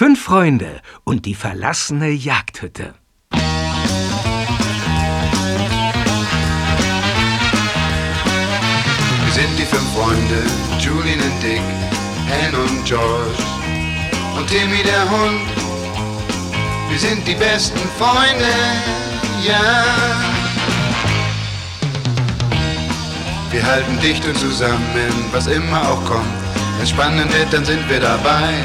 Fünf Freunde und die verlassene Jagdhütte. Wir sind die fünf Freunde, Julian und Dick, Anne und George und Timmy der Hund. Wir sind die besten Freunde, ja. Wir halten dicht und zusammen, was immer auch kommt. Wenn es spannend wird, dann sind wir dabei.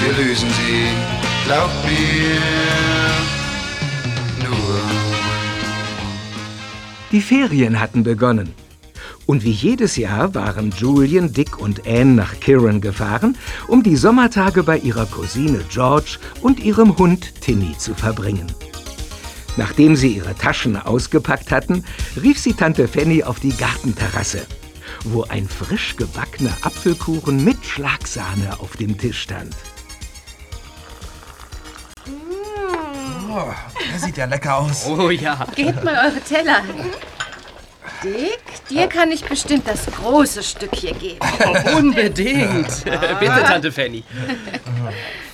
wir lösen sie, glaubt mir, nur. Die Ferien hatten begonnen. Und wie jedes Jahr waren Julian, Dick und Anne nach Kiran gefahren, um die Sommertage bei ihrer Cousine George und ihrem Hund Timmy zu verbringen. Nachdem sie ihre Taschen ausgepackt hatten, rief sie Tante Fanny auf die Gartenterrasse, wo ein frisch gebackener Apfelkuchen mit Schlagsahne auf dem Tisch stand. Oh, der sieht ja lecker aus. Oh ja. Gebt mal eure Teller. Dick, dir kann ich bestimmt das große Stück hier geben. Oh, unbedingt. Bitte, Tante Fanny.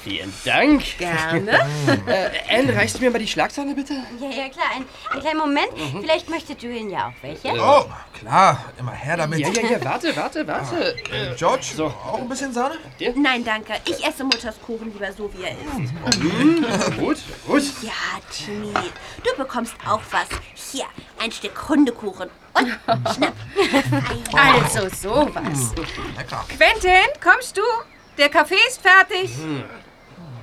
Vielen Dank. Gerne. Äh, Anne, reichst du mir mal die Schlagsahne, bitte? Ja, ja, klar. Ein, einen kleinen Moment. Vielleicht möchte Julian ja auch welche. Oh, klar, immer her damit. Ja, ja, ja, warte, warte, warte. Äh, George, auch ein bisschen Sahne? Nein, danke. Ich esse Mutters Kuchen lieber so, wie er ist. Gut, gut. Ja, Timmy, du bekommst auch was. Hier, ein Stück Hundekuchen. Und schnapp. Also, sowas. Lecker. Quentin, kommst du? Der Kaffee ist fertig.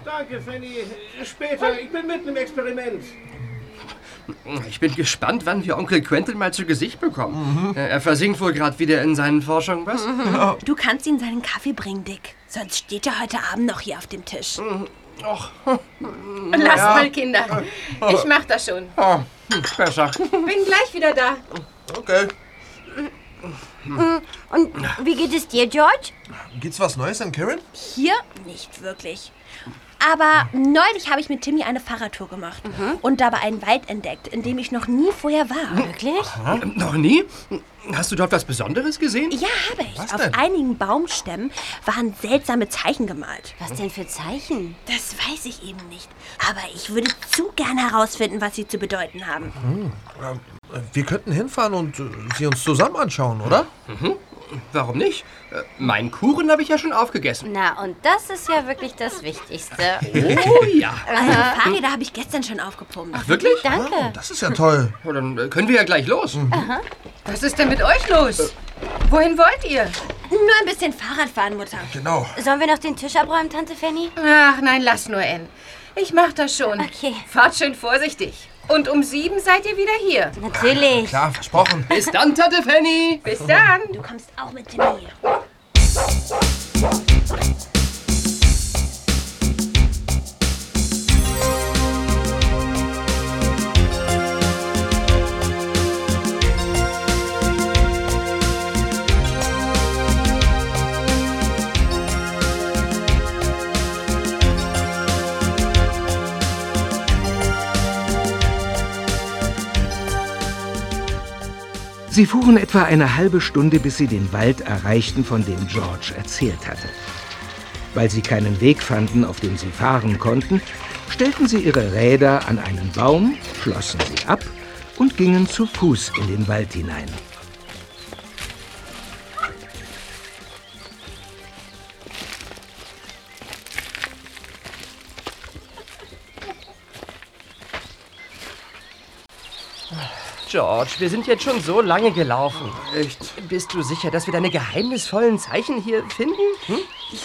Danke, Fanny. Später. Ich bin mitten im Experiment. Ich bin gespannt, wann wir Onkel Quentin mal zu Gesicht bekommen. Äh, Er versinkt wohl gerade wieder in seinen Forschungen, was? Du kannst ihm seinen Kaffee bringen, Dick. Sonst steht er heute Abend noch hier auf dem Tisch. Och, Lasst mal, Kinder. Ich mach das schon. oh, besser. Bin gleich wieder da. Okay. Und wie geht es dir, George? Gibt's was Neues in Kirin? Hier nicht wirklich. Aber neulich habe ich mit Timmy eine Fahrradtour gemacht und dabei einen Wald entdeckt, in dem ich noch nie vorher war. Wirklich? Ähm, Noch nie? Hast du dort was Besonderes gesehen? Ja, habe ich. Was Auf denn? einigen Baumstämmen waren seltsame Zeichen gemalt. Was denn für Zeichen? Das weiß ich eben nicht. Aber ich würde zu gern herausfinden, was sie zu bedeuten haben. Äh, Wir könnten hinfahren und äh, sie uns zusammen anschauen, oder? Warum nicht? Äh, Meinen Kuchen habe ich ja schon aufgegessen. Na, und das ist ja wirklich das Wichtigste. Oh ja. Eure Fahrräder habe ich gestern schon aufgepumpt. Ach, wirklich? Danke. Das ist ja toll. Oh, dann äh, können wir ja gleich los. Was ist denn mit euch los? Wohin wollt ihr? Nur ein bisschen Fahrrad fahren, Mutter. Genau. Sollen wir noch den Tisch abräumen, Tante Fanny? Ach, nein, lass nur, Ann. Ich mach das schon. Okay. Fahrt schön vorsichtig. Und um sieben seid ihr wieder hier. Natürlich. Klar, versprochen. Bis dann, Tante Fanny. Bis dann. Du kommst auch mit Timmy. Sie fuhren etwa eine halbe Stunde, bis sie den Wald erreichten, von dem George erzählt hatte. Weil sie keinen Weg fanden, auf dem sie fahren konnten, stellten sie ihre Räder an einen Baum, schlossen sie ab und gingen zu Fuß in den Wald hinein. George, wir sind jetzt schon so lange gelaufen. Echt? Bist du sicher, dass wir deine geheimnisvollen Zeichen hier finden? Hm?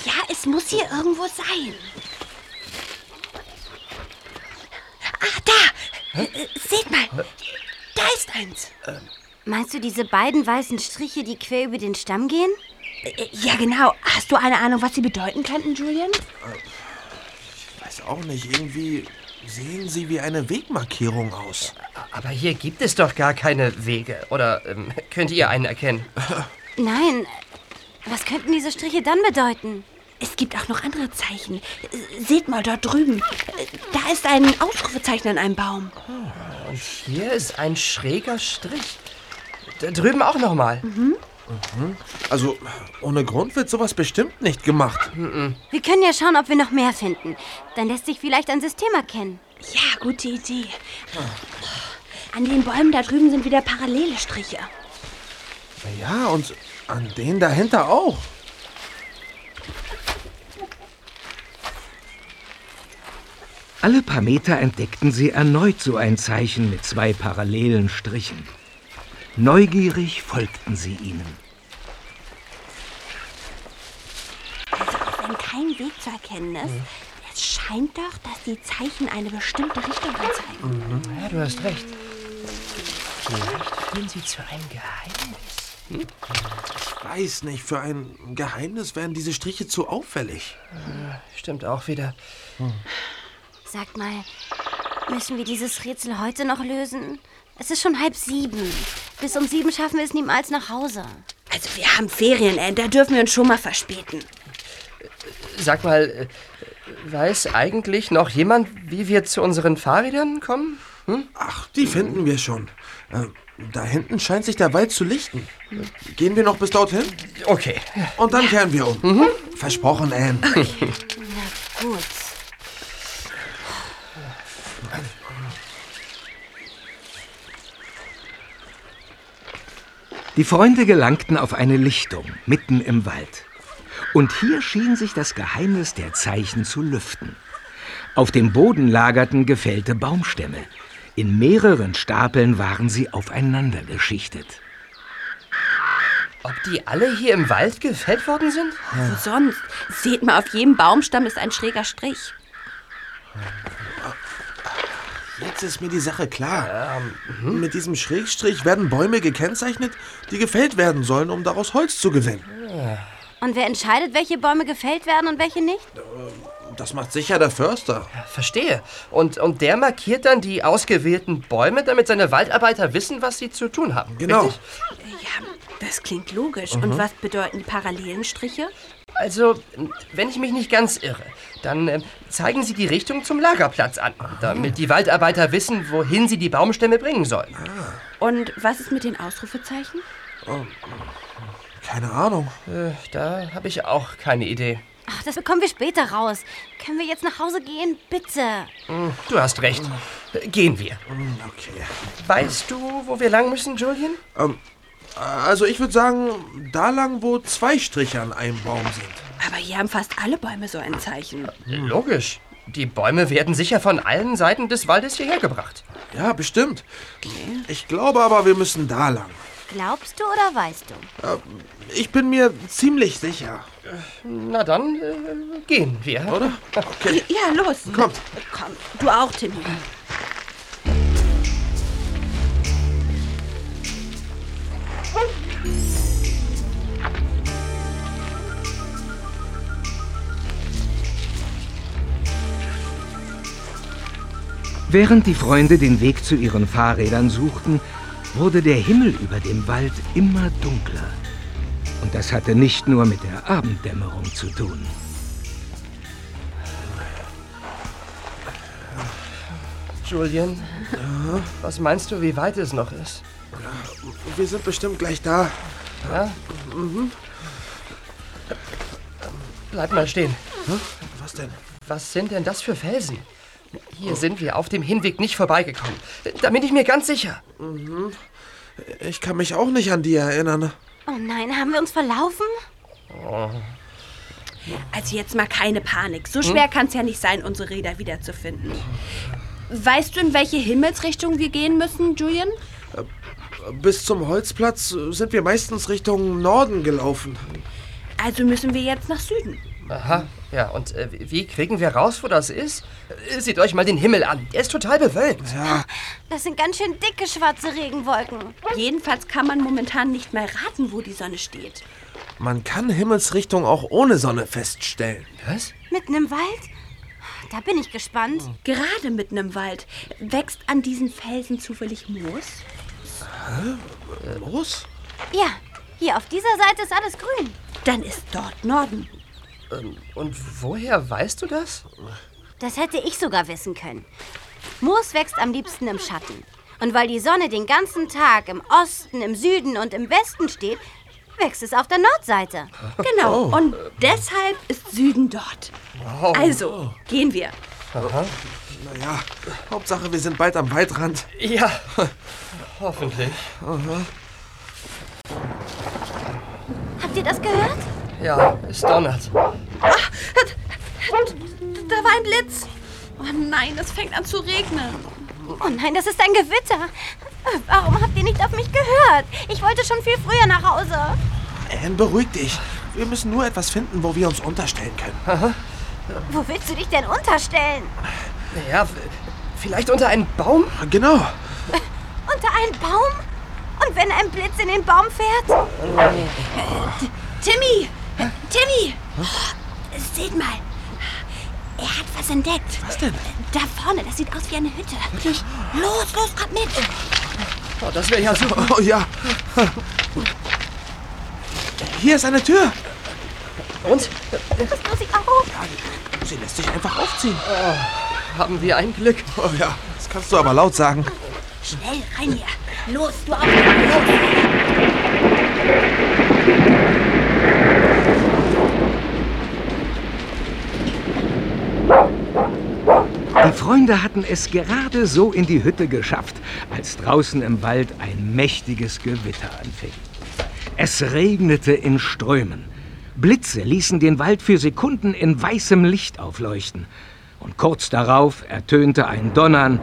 Ja, es muss hier irgendwo sein. Ah, da! Äh, Seht mal! Da ist eins. Meinst du diese beiden weißen Striche, die quer über den Stamm gehen? Äh, Ja, genau. Hast du eine Ahnung, was sie bedeuten könnten, Julian? weiß auch nicht, irgendwie sehen sie wie eine Wegmarkierung aus. Aber hier gibt es doch gar keine Wege. Oder ähm, könnt ihr einen erkennen? Nein. Was könnten diese Striche dann bedeuten? Es gibt auch noch andere Zeichen. Seht mal dort drüben. Da ist ein Ausrufezeichen an einem Baum. Und hier ist ein schräger Strich. Da drüben auch nochmal. Also, ohne Grund wird sowas bestimmt nicht gemacht. Wir können ja schauen, ob wir noch mehr finden. Dann lässt sich vielleicht ein System erkennen. Ja, gute Idee. An den Bäumen da drüben sind wieder parallele Striche. Ja, und an denen dahinter auch. Alle paar Meter entdeckten sie erneut so ein Zeichen mit zwei parallelen Strichen. Neugierig folgten sie ihnen. Also auch wenn kein Weg zu erkennen ist, es scheint doch, dass die Zeichen eine bestimmte Richtung anzeigen. Ja, du hast recht. Vielleicht führen sie zu einem Geheimnis. Ich weiß nicht, für ein Geheimnis wären diese Striche zu auffällig. Stimmt auch wieder. Sagt mal, müssen wir dieses Rätsel heute noch lösen? Es ist schon halb sieben. Bis um sieben schaffen wir es niemals nach Hause. Also wir haben Ferien, äh, da dürfen wir uns schon mal verspäten. Sag mal, äh, weiß eigentlich noch jemand, wie wir zu unseren Fahrrädern kommen? Ach, die finden wir schon. Äh, da hinten scheint sich der Wald zu lichten. Gehen wir noch bis dorthin? Okay. Und dann kehren wir um. Versprochen, Anne. Gut. Die Freunde gelangten auf eine Lichtung mitten im Wald. Und hier schien sich das Geheimnis der Zeichen zu lüften. Auf dem Boden lagerten gefällte Baumstämme. In mehreren Stapeln waren sie aufeinander geschichtet. Ob die alle hier im Wald gefällt worden sind? Wo sonst? Seht mal, auf jedem Baumstamm ist ein schräger Strich. Jetzt ist mir die Sache klar. Mit diesem Schrägstrich werden Bäume gekennzeichnet, die gefällt werden sollen, um daraus Holz zu gewinnen. Und wer entscheidet, welche Bäume gefällt werden und welche nicht? Das macht sicher der Förster. Verstehe. Und, und der markiert dann die ausgewählten Bäume, damit seine Waldarbeiter wissen, was sie zu tun haben. Genau. Richtig? Ja, das klingt logisch. Und was bedeuten die parallelen Striche? Also, wenn ich mich nicht ganz irre, dann ähm, zeigen Sie die Richtung zum Lagerplatz an, damit die Waldarbeiter wissen, wohin sie die Baumstämme bringen sollen. Und was ist mit den Ausrufezeichen? Keine Ahnung. Äh, da habe ich auch keine Idee. Ach, das bekommen wir später raus. Können wir jetzt nach Hause gehen? Bitte. Du hast recht. Äh, Gehen wir. Okay. Weißt du, wo wir lang müssen, Julian? Also ich würde sagen, da lang, wo zwei Striche an einem Baum sind. Aber hier haben fast alle Bäume so ein Zeichen. Logisch. Die Bäume werden sicher von allen Seiten des Waldes hierher gebracht. Ja, bestimmt. Ich glaube aber, wir müssen da lang. Glaubst du oder weißt du? Ich bin mir ziemlich sicher. Na dann, äh, gehen wir. Oder? Okay. Ja, los. Kommt. Komm, du auch, Timmy. Während die Freunde den Weg zu ihren Fahrrädern suchten, wurde der Himmel über dem Wald immer dunkler. Und das hatte nicht nur mit der Abenddämmerung zu tun. Julian, was meinst du, wie weit es noch ist? Wir sind bestimmt gleich da. Ja? Bleib mal stehen. Was denn? Was sind denn das für Felsen? Hier sind wir auf dem Hinweg nicht vorbeigekommen. Da bin ich mir ganz sicher. Ich kann mich auch nicht an die erinnern. Oh nein, haben wir uns verlaufen? Also jetzt mal keine Panik. So schwer kann es ja nicht sein, unsere Räder wiederzufinden. Weißt du, in welche Himmelsrichtung wir gehen müssen, Julian? Bis zum Holzplatz sind wir meistens Richtung Norden gelaufen. Also müssen wir jetzt nach Süden. Aha, ja, und äh, wie kriegen wir raus, wo das ist? Äh, Seht euch mal den Himmel an. Er ist total bewölkt. Ja, Das sind ganz schön dicke schwarze Regenwolken. Jedenfalls kann man momentan nicht mehr raten, wo die Sonne steht. man kann Himmelsrichtung auch ohne Sonne feststellen. Was? Mitten im Wald? Da bin ich gespannt. Gerade mitten im Wald. Wächst an diesen Felsen zufällig Moos? Los? Ja, hier auf dieser Seite ist alles grün. Dann ist dort Norden. Und woher weißt du das? Das hätte ich sogar wissen können. Moos wächst am liebsten im Schatten. Und weil die Sonne den ganzen Tag im Osten, im Süden und im Westen steht, wächst es auf der Nordseite. Genau. Und deshalb ist Süden dort. Also, gehen wir. Naja, Hauptsache, wir sind bald am Waldrand. Ja, hoffentlich. Habt ihr das gehört? Ja, es donnert. Da war ein Blitz. Oh nein, es fängt an zu regnen. Oh nein, das ist ein Gewitter. Warum habt ihr nicht auf mich gehört? Ich wollte schon viel früher nach Hause. Anne, beruhig dich. Wir müssen nur etwas finden, wo wir uns unterstellen können. Wo willst du dich denn unterstellen? Ja, v- vielleicht unter einen Baum? Genau. Unter einen Baum? Und wenn ein Blitz in den Baum fährt? Timmy! Timmy! Seht mal. Er hat was entdeckt. Was denn? Da vorne, das sieht aus wie eine Hütte. Wirklich? Los, los, kommt mit. Oh, das wäre ja super. Oh ja. Hier ist eine Tür. Und? Kriegst du sie auf? Sie lässt sich einfach aufziehen. Haben wir ein Glück? Oh ja, das kannst du aber laut sagen. Schnell rein hier. Los, du auf. Los. Die Freunde hatten es gerade so in die Hütte geschafft, als draußen im Wald ein mächtiges Gewitter anfing. Es regnete in Strömen. Blitze ließen den Wald für Sekunden in weißem Licht aufleuchten. Und kurz darauf ertönte ein Donnern,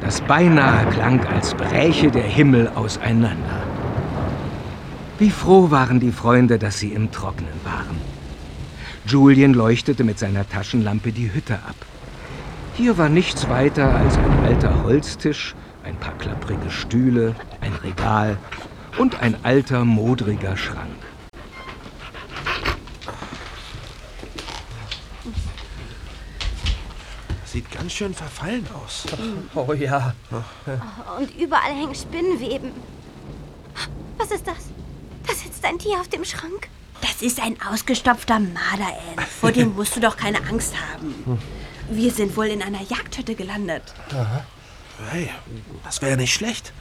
das beinahe klang, als bräche der Himmel auseinander. Wie froh waren die Freunde, dass sie im Trocknen waren. Julian leuchtete mit seiner Taschenlampe die Hütte ab. Hier war nichts weiter als ein alter Holztisch, ein paar klapprige Stühle, ein Regal und ein alter, modriger Schrank. Sieht ganz schön verfallen aus. Oh ja. Und überall hängen Spinnenweben. Was ist das? Da sitzt ein Tier auf dem Schrank. Das ist ein ausgestopfter Marder, Anne. Vor dem musst du doch keine Angst haben. Wir sind wohl in einer Jagdhütte gelandet. Hey, das wäre nicht schlecht.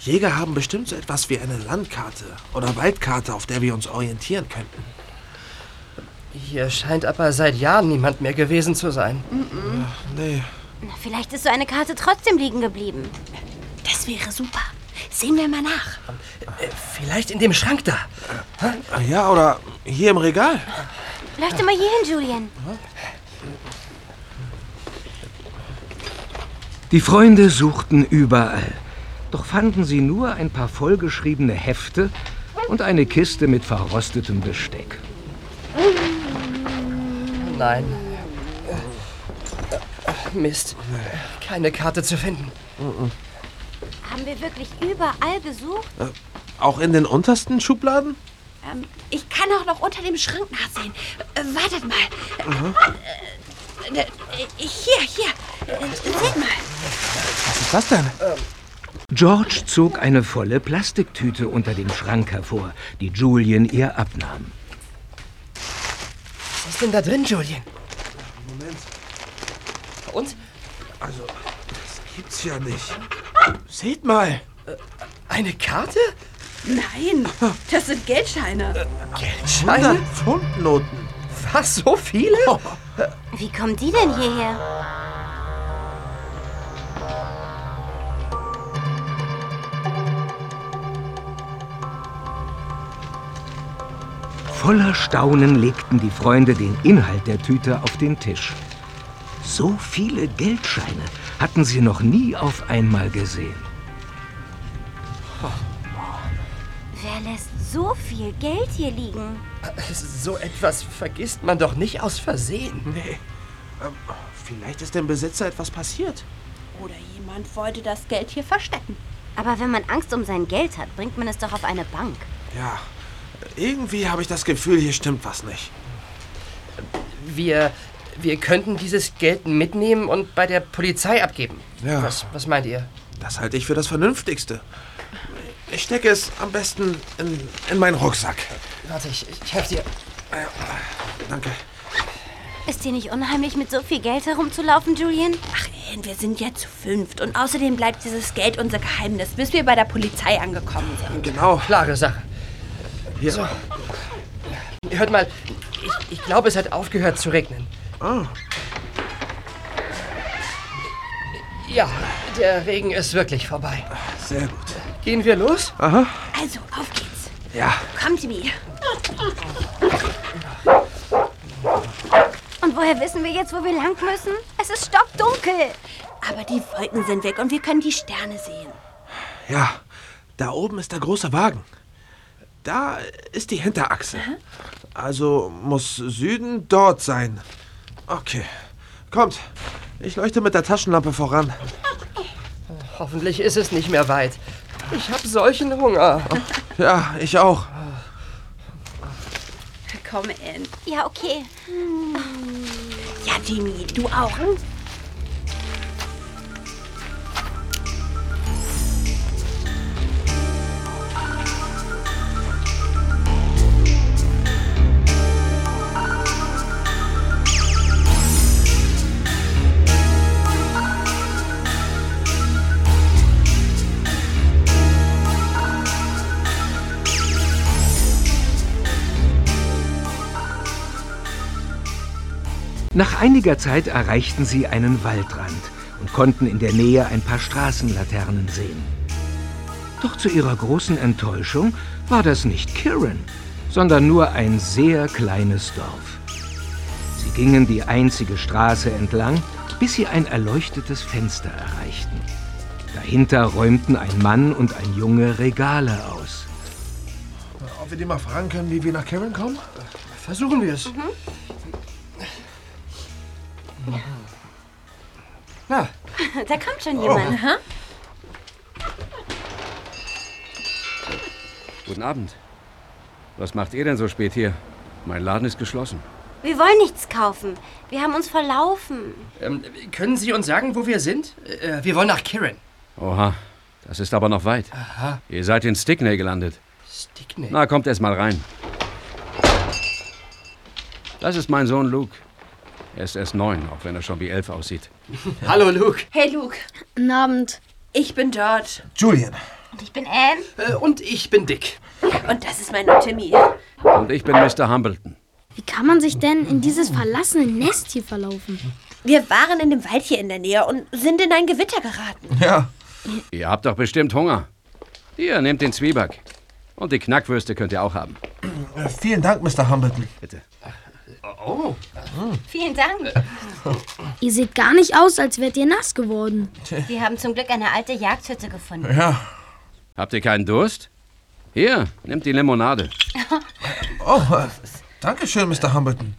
Jäger haben bestimmt so etwas wie eine Landkarte oder Waldkarte, auf der wir uns orientieren könnten. Hier scheint aber seit Jahren niemand mehr gewesen zu sein. Nee, Na, Vielleicht ist so eine Karte trotzdem liegen geblieben. Das wäre super. Sehen wir mal nach. Äh, Vielleicht in dem Schrank da. ja, oder hier im Regal. Leuchte mal hier hin, Julian. Die Freunde suchten überall, doch fanden sie nur ein paar vollgeschriebene Hefte und eine Kiste mit verrostetem Besteck. Nein. Äh, Mist. Keine Karte zu finden. Haben wir wirklich überall gesucht? Auch in den untersten Schubladen? Ähm, ich kann auch noch unter dem Schrank nachsehen. Äh, wartet mal. Äh, äh, hier, hier. Äh, seht mal. Was ist das denn? George zog eine volle Plastiktüte unter dem Schrank hervor, die Julian ihr abnahm. Was ist denn da drin, Julian? Moment, Und? also, das gibt's ja nicht. Seht mal. Eine Karte? Nein, das sind Geldscheine. Geldscheine? 100 Pfundnoten. Was, so viele? Wie kommen die denn hierher? Voller Staunen legten die Freunde den Inhalt der Tüte auf den Tisch. So viele Geldscheine hatten sie noch nie auf einmal gesehen. Wer lässt so viel Geld hier liegen? So etwas vergisst man doch nicht aus Versehen. Nee. Ähm, vielleicht ist dem Besitzer etwas passiert. Oder jemand wollte das Geld hier verstecken. Aber wenn man Angst um sein Geld hat, bringt man es doch auf eine Bank. Ja, irgendwie habe ich das Gefühl, hier stimmt was nicht. Wir, wir könnten dieses Geld mitnehmen und bei der Polizei abgeben. Ja. Was, was meint ihr? Das halte ich für das Vernünftigste. Ich stecke es am besten in, in meinen Rucksack. Warte, ich, ich helfe dir. Danke. Ist dir nicht unheimlich, mit so viel Geld herumzulaufen, Julian? Ach, Anne, wir sind ja zu fünft. Und außerdem bleibt dieses Geld unser Geheimnis, bis wir bei der Polizei angekommen sind. Genau. Klare Sache. Hier. So. Hört mal, ich, ich glaube, es hat aufgehört zu regnen. Ah, Ja, der Regen ist wirklich vorbei. sehr gut. Gehen wir los? Aha. Also, auf geht's. Ja. Komm, Timmy. Und woher wissen wir jetzt, wo wir lang müssen? Es ist stockdunkel. Aber die Wolken sind weg und wir können die Sterne sehen. Ja. Da oben ist der große Wagen. Da ist die Hinterachse. Also muss Süden dort sein. Okay. Kommt. Ich leuchte mit der Taschenlampe voran. Hoffentlich ist es nicht mehr weit. Ich habe solchen Hunger. Ja, ich auch. Komm, Anne. Ja, okay. Ja, Timmy, du auch. Nach einiger Zeit erreichten sie einen Waldrand und konnten in der Nähe ein paar Straßenlaternen sehen. Doch zu ihrer großen Enttäuschung war das nicht Kirin, sondern nur ein sehr kleines Dorf. Sie gingen die einzige Straße entlang, bis sie ein erleuchtetes Fenster erreichten. Dahinter räumten ein Mann und ein Junge Regale aus. Ob wir die mal fragen können, wie wir nach Karen kommen? Versuchen wir es. Na, Da kommt schon jemand. Guten Abend. Was macht ihr denn so spät hier? Mein Laden ist geschlossen. Wir wollen nichts kaufen. Wir haben uns verlaufen. ähm, können Sie uns sagen, wo wir sind? Äh, wir wollen nach Kirin. Oha, das ist aber noch weit. Ihr seid in Stickney gelandet. Stickney. Na, kommt erst mal rein. Das ist mein Sohn Luke. Er ist erst neun, auch wenn er schon wie elf aussieht. Hallo, Luke. Hey, Luke. Guten Abend. Ich bin George. Julian. Und ich bin Anne. Äh, und ich bin Dick. Und das ist mein Timmy. Und ich bin Mr. Humbleton. Wie kann man sich denn in dieses verlassene Nest hier verlaufen? Wir waren in dem Wald hier in der Nähe und sind in ein Gewitter geraten. Ja. Ihr habt doch bestimmt Hunger. Hier, nehmt den Zwieback. Und die Knackwürste könnt ihr auch haben. Äh, vielen Dank, Mr. Humbleton. Bitte. Oh, Vielen Dank. Ihr seht gar nicht aus, als wärt ihr nass geworden. Wir haben zum Glück eine alte Jagdhütte gefunden. Ja. Habt ihr keinen Durst? Hier, nehmt die Limonade. Oh, äh, danke schön, Mr. Humbleton.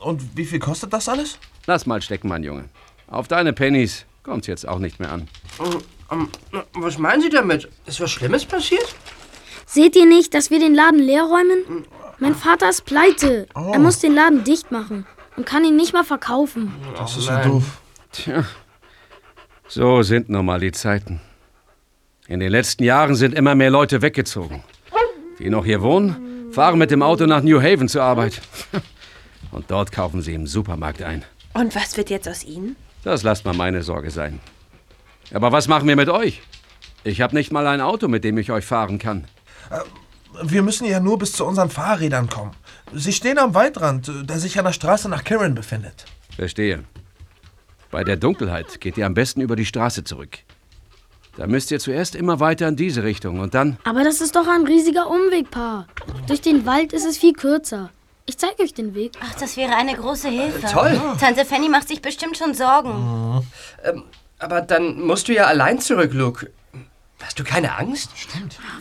Und wie viel kostet das alles? Lass mal stecken, mein Junge. Auf deine Pennies kommt's jetzt auch nicht mehr an. ähm, was meinen Sie damit? Ist was Schlimmes passiert? Seht ihr nicht, dass wir den Laden leer räumen? Mein Vater ist pleite. Er muss den Laden dicht machen und kann ihn nicht mal verkaufen. Das ist ja doof. Tja, so sind nun mal die Zeiten. In den letzten Jahren sind immer mehr Leute weggezogen. Die noch hier wohnen, fahren mit dem Auto nach New Haven zur Arbeit. Und dort kaufen sie im Supermarkt ein. Und was wird jetzt aus Ihnen? Das lasst mal meine Sorge sein. Aber was machen wir mit euch? Ich habe nicht mal ein Auto, mit dem ich euch fahren kann. Wir müssen ja nur bis zu unseren Fahrrädern kommen. Sie stehen am Waldrand, äh, der sich an der Straße nach Kirin befindet. Verstehe. Bei der Dunkelheit geht ihr am besten über die Straße zurück. Da müsst ihr zuerst immer weiter in diese Richtung und dann. Aber das ist doch ein riesiger Umweg, Pa. Durch den Wald ist es viel kürzer. Ich zeige euch den Weg. Ach, das wäre eine große Hilfe. Toll. Tante Fanny macht sich bestimmt schon Sorgen. Aber dann musst du ja allein zurück, Luke. Hast du keine Angst?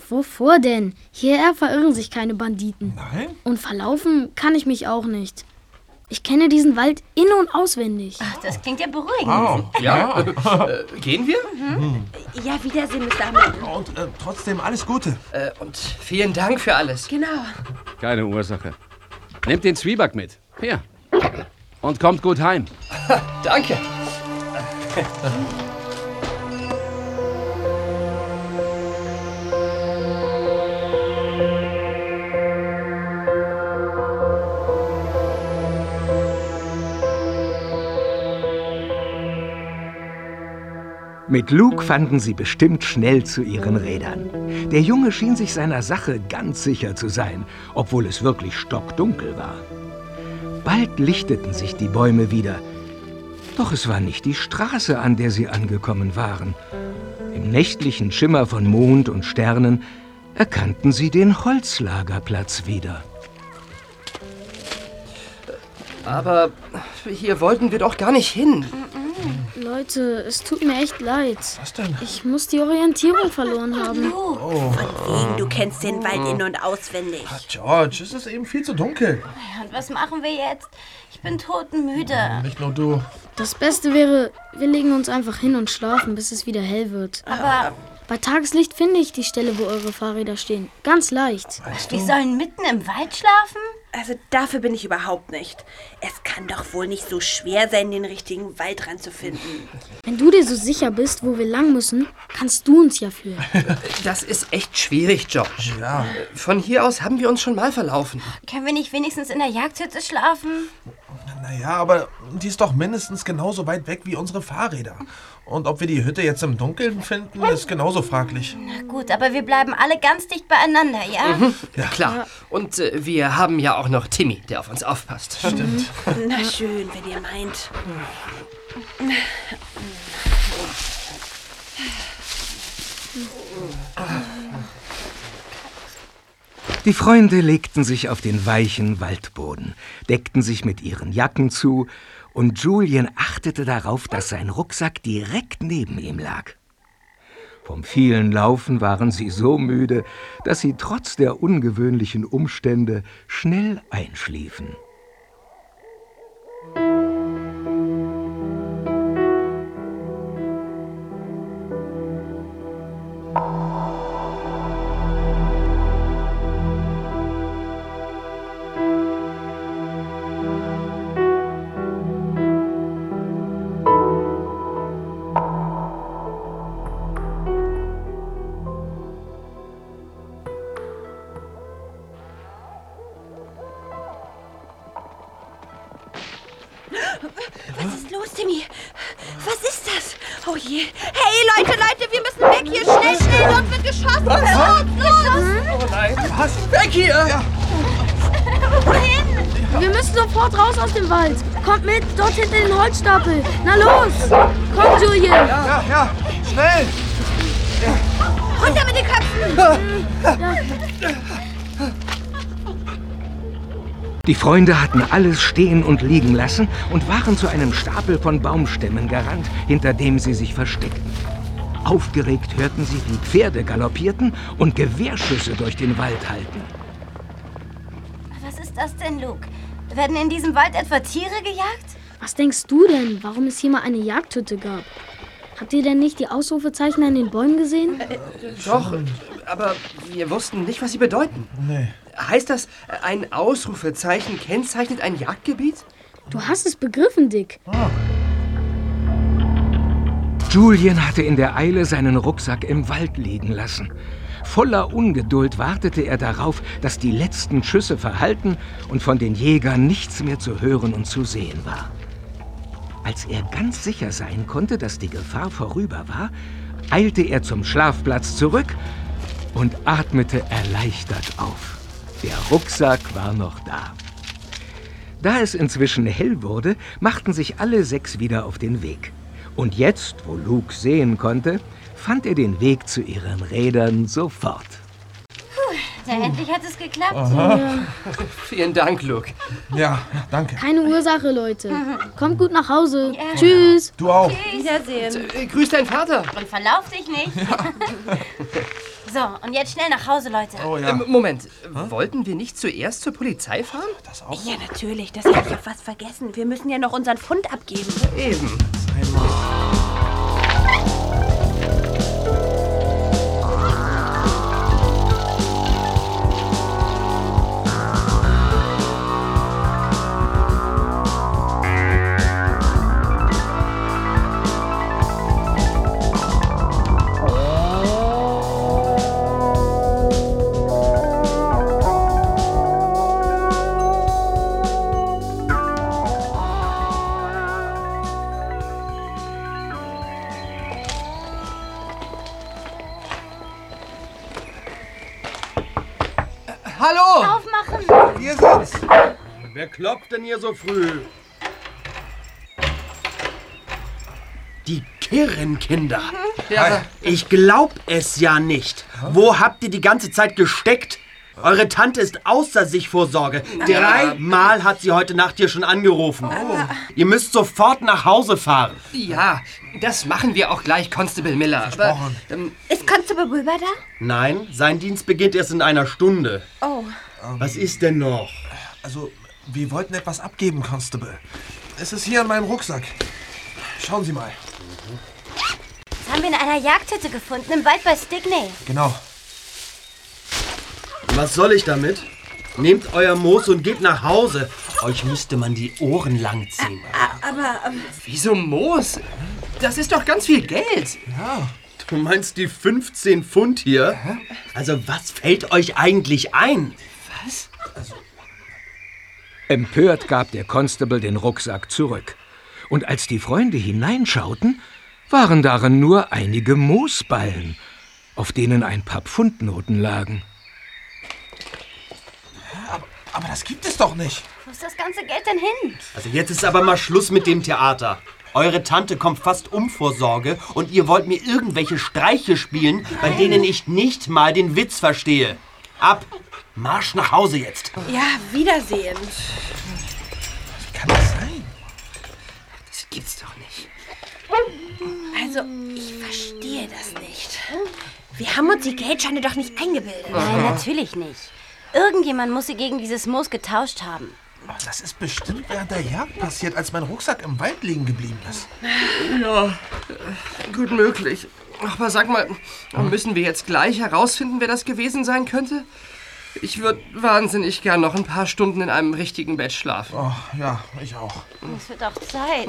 Wovor denn? Hierher verirren sich keine Banditen. Nein? Und verlaufen kann ich mich auch nicht. Ich kenne diesen Wald in- und auswendig. Ach, das klingt ja beruhigend. Oh. Ja. Äh, gehen wir? Ja, Wiedersehen, Mr. Hamilton. Und äh, trotzdem alles Gute. Äh, und vielen Dank für alles. Genau. Keine Ursache. Nehmt den Zwieback mit. Hier. Und kommt gut heim. Danke. Mit Luke fanden sie bestimmt schnell zu ihren Rädern. Der Junge schien sich seiner Sache ganz sicher zu sein, obwohl es wirklich stockdunkel war. Bald lichteten sich die Bäume wieder. Doch es war nicht die Straße, an der sie angekommen waren. Im nächtlichen Schimmer von Mond und Sternen erkannten sie den Holzlagerplatz wieder. Aber hier wollten wir doch gar nicht hin. Leute, es tut mir echt leid. Was denn? Ich muss die Orientierung verloren haben. Oh. Wegen, du kennst den Wald in- und auswendig. George, es ist eben viel zu dunkel. Und was machen wir jetzt? Ich bin totenmüde. Nicht nur du. Das Beste wäre, wir legen uns einfach hin und schlafen, bis es wieder hell wird. Aber Bei Tageslicht finde ich die Stelle, wo eure Fahrräder stehen. Ganz leicht. wir sollen mitten im Wald schlafen? Also dafür bin ich überhaupt nicht. Es kann doch wohl nicht so schwer sein, den richtigen Waldrand zu finden. Wenn du dir so sicher bist, wo wir lang müssen, kannst du uns ja führen. Das ist echt schwierig, George. Ja. Von hier aus haben wir uns schon mal verlaufen. Können wir nicht wenigstens in der Jagdhütte schlafen? Naja, aber die ist doch mindestens genauso weit weg wie unsere Fahrräder. Und ob wir die Hütte jetzt im Dunkeln finden, ist genauso fraglich. Na gut, aber wir bleiben alle ganz dicht beieinander, ja? Ja, klar. Und äh, wir haben ja auch noch Timmy, der auf uns aufpasst. Stimmt. Na schön, wenn ihr meint. Die Freunde legten sich auf den weichen Waldboden, deckten sich mit ihren Jacken zu, und Julian achtete darauf, dass sein Rucksack direkt neben ihm lag. Vom vielen Laufen waren sie so müde, dass sie trotz der ungewöhnlichen Umstände schnell einschliefen. Holzstapel. Na los! Komm, Julian! Ja, ja, schnell! Runter mit den Köpfen. Die Freunde hatten alles stehen und liegen lassen und waren zu einem Stapel von Baumstämmen gerannt, hinter dem sie sich versteckten. Aufgeregt hörten sie, wie Pferde galoppierten und Gewehrschüsse durch den Wald hallten. Was ist das denn, Luke? Werden in diesem Wald etwa Tiere gejagt? Was denkst du denn, warum es hier mal eine Jagdhütte gab? Habt ihr denn nicht die Ausrufezeichen an den Bäumen gesehen? Doch, aber wir wussten nicht, was sie bedeuten. Nee. Heißt das, ein Ausrufezeichen kennzeichnet ein Jagdgebiet? Du hast es begriffen, Dick. Julian hatte in der Eile seinen Rucksack im Wald liegen lassen. Voller Ungeduld wartete er darauf, dass die letzten Schüsse verhallten und von den Jägern nichts mehr zu hören und zu sehen war. Als er ganz sicher sein konnte, dass die Gefahr vorüber war, eilte er zum Schlafplatz zurück und atmete erleichtert auf. Der Rucksack war noch da. Da es inzwischen hell wurde, machten sich alle sechs wieder auf den Weg. Und jetzt, wo Luke sehen konnte, fand er den Weg zu ihren Rädern sofort. Ja, endlich hat es geklappt. Vielen Dank, Luke. Ja, ja, danke. Keine Ursache, Leute. Kommt gut nach Hause. Tschüss. Du auch. Wiedersehen. Äh, grüß deinen Vater. Und verlauf dich nicht. so, und jetzt schnell nach Hause, Leute. Oh ja. Ähm, Moment, wollten wir nicht zuerst zur Polizei fahren? Das auch. Ja, natürlich. Das hätte ich auf was vergessen. Wir müssen ja noch unseren Fund abgeben. Eben. Hallo! Klopft denn hier so früh? Die Kirrenkinder. Ja, Ich glaub es ja nicht. Wo habt ihr die ganze Zeit gesteckt? Eure Tante ist außer sich vor Sorge. Dreimal hat sie heute Nacht hier schon angerufen. Ihr müsst sofort nach Hause fahren. ja, das machen wir auch gleich, Constable Miller. Aber, ähm, Ist Constable Wilbur da? Nein, sein Dienst beginnt erst in einer Stunde. Oh. Was ist denn noch? Also, wir wollten etwas abgeben, Constable. Es ist hier in meinem Rucksack. Schauen Sie mal. Das haben wir in einer Jagdhütte gefunden, im Wald bei Stickney. Genau. Was soll ich damit? Nehmt euer Moos und geht nach Hause. Euch müsste man die Ohren langziehen. Aber, ähm, wieso Moos? Das ist doch ganz viel Geld. Du meinst die 15 Pfund hier? Also was fällt euch eigentlich ein? Was? Empört gab der Constable den Rucksack zurück. Und als die Freunde hineinschauten, waren darin nur einige Moosballen, auf denen ein paar Pfundnoten lagen. Aber das gibt es doch nicht. Wo ist das ganze Geld denn hin? Also jetzt ist aber mal Schluss mit dem Theater. Eure Tante kommt fast um vor Sorge und ihr wollt mir irgendwelche Streiche spielen, bei denen ich nicht mal den Witz verstehe. Ab! Marsch nach Hause jetzt. ja, Wiedersehen. Wie kann das sein? Das gibt's doch nicht. Also, ich verstehe das nicht. Wir haben uns die Geldscheine doch nicht eingebildet. Nein, natürlich nicht. Irgendjemand muss sie gegen dieses Moos getauscht haben. Ach, Das ist bestimmt während der Jagd passiert, als mein Rucksack im Wald liegen geblieben ist. Ja, gut möglich. Aber sag mal, müssen wir jetzt gleich herausfinden, wer das gewesen sein könnte? Ich würde wahnsinnig gern noch ein paar Stunden in einem richtigen Bett schlafen. Oh, ja, ich auch. Es wird auch Zeit.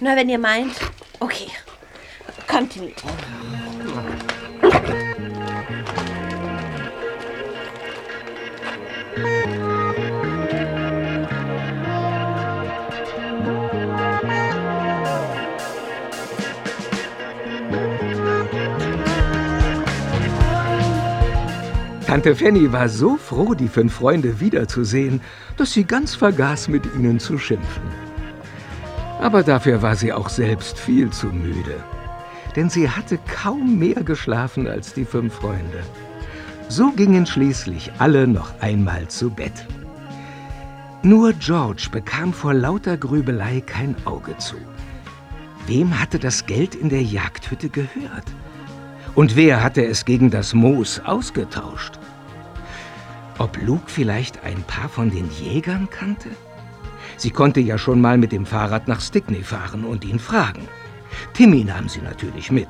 Na, wenn ihr meint. Okay. Kommt, Timmy. Tante Fanny war so froh, die fünf Freunde wiederzusehen, dass sie ganz vergaß, mit ihnen zu schimpfen. Aber dafür war sie auch selbst viel zu müde, denn sie hatte kaum mehr geschlafen als die fünf Freunde. So gingen schließlich alle noch einmal zu Bett. Nur George bekam vor lauter Grübelei kein Auge zu. Wem hatte das Geld in der Jagdhütte gehört? Und wer hatte es gegen das Moos ausgetauscht? Ob Luke vielleicht ein paar von den Jägern kannte? Sie konnte ja schon mal mit dem Fahrrad nach Stickney fahren und ihn fragen. Timmy nahm sie natürlich mit.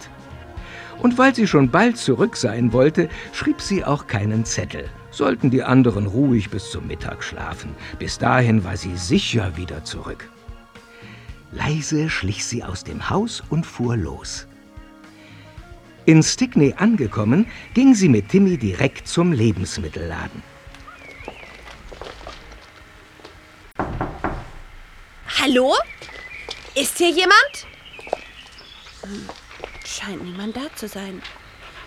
Und weil sie schon bald zurück sein wollte, schrieb sie auch keinen Zettel. Sollten die anderen ruhig bis zum Mittag schlafen. Bis dahin war sie sicher wieder zurück. Leise schlich sie aus dem Haus und fuhr los. In Stickney angekommen, ging sie mit Timmy direkt zum Lebensmittelladen. Hallo? Ist hier jemand? Hm, Scheint niemand da zu sein.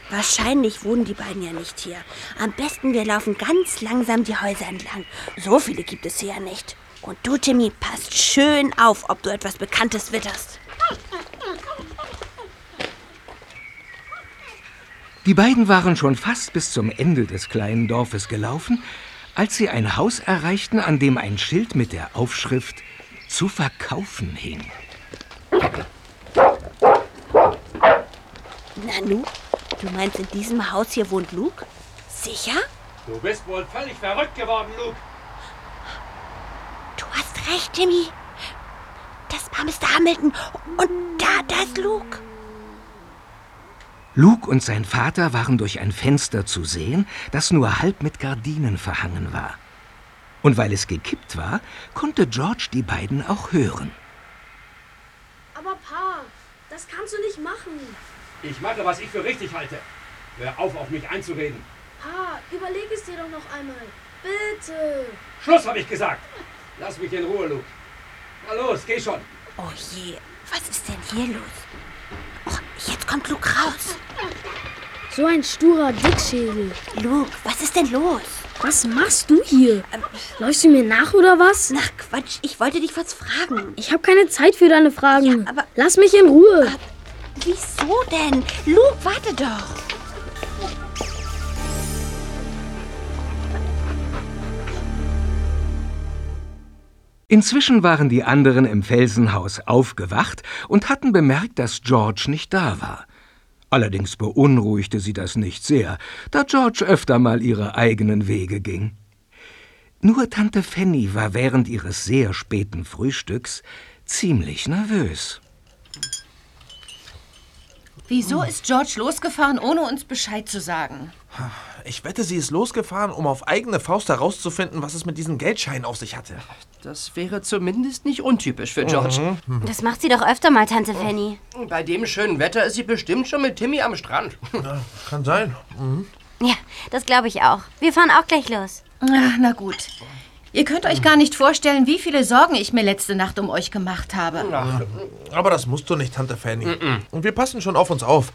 Wahrscheinlich wohnen die beiden ja nicht hier. Am besten wir laufen ganz langsam die Häuser entlang. So viele gibt es hier ja nicht. Und du, Timmy, passt schön auf, ob du etwas Bekanntes witterst. Die beiden waren schon fast bis zum Ende des kleinen Dorfes gelaufen, als sie ein Haus erreichten, an dem ein Schild mit der Aufschrift zu verkaufen hing. Nanu, du meinst, in diesem Haus hier wohnt Luke? Sicher? Du bist wohl völlig verrückt geworden, Luke. Du hast recht, Timmy. Das war Mr. Hamilton. Und da, da ist Luke. Luke und sein Vater waren durch ein Fenster zu sehen, das nur halb mit Gardinen verhangen war. Und weil es gekippt war, konnte George die beiden auch hören. Aber Pa, das kannst du nicht machen. Ich mache, was ich für richtig halte. Hör auf, auf mich einzureden. Pa, überleg es dir doch noch einmal. Bitte. Schluss, habe ich gesagt. Lass mich in Ruhe, Luke. Na los, geh schon. Oh je, was ist denn hier los? Oh, jetzt kommt Luke raus. So ein sturer Dickschädel. Luke, was ist denn los? Was machst du hier? Läufst du mir nach oder was? Ach Quatsch, ich wollte dich was fragen. Ich habe keine Zeit für deine Fragen. Ja, aber- Lass mich in Ruhe. Wieso denn? Luke, warte doch. Inzwischen waren die anderen im Felsenhaus aufgewacht und hatten bemerkt, dass George nicht da war. Allerdings beunruhigte sie das nicht sehr, da George öfter mal ihre eigenen Wege ging. Nur Tante Fanny war während ihres sehr späten Frühstücks ziemlich nervös. Wieso ist George losgefahren, ohne uns Bescheid zu sagen? Ich wette, sie ist losgefahren, um auf eigene Faust herauszufinden, was es mit diesen Geldscheinen auf sich hatte. Das wäre zumindest nicht untypisch für George. Das macht sie doch öfter mal, Tante Fanny. Bei dem schönen Wetter ist sie bestimmt schon mit Timmy am Strand. Kann sein. Ja, das glaube ich auch. Wir fahren auch gleich los. Ach, na gut. Ihr könnt euch gar nicht vorstellen, wie viele Sorgen ich mir letzte Nacht um euch gemacht habe. Aber das musst du nicht, Tante Fanny. Und wir passen schon auf uns auf.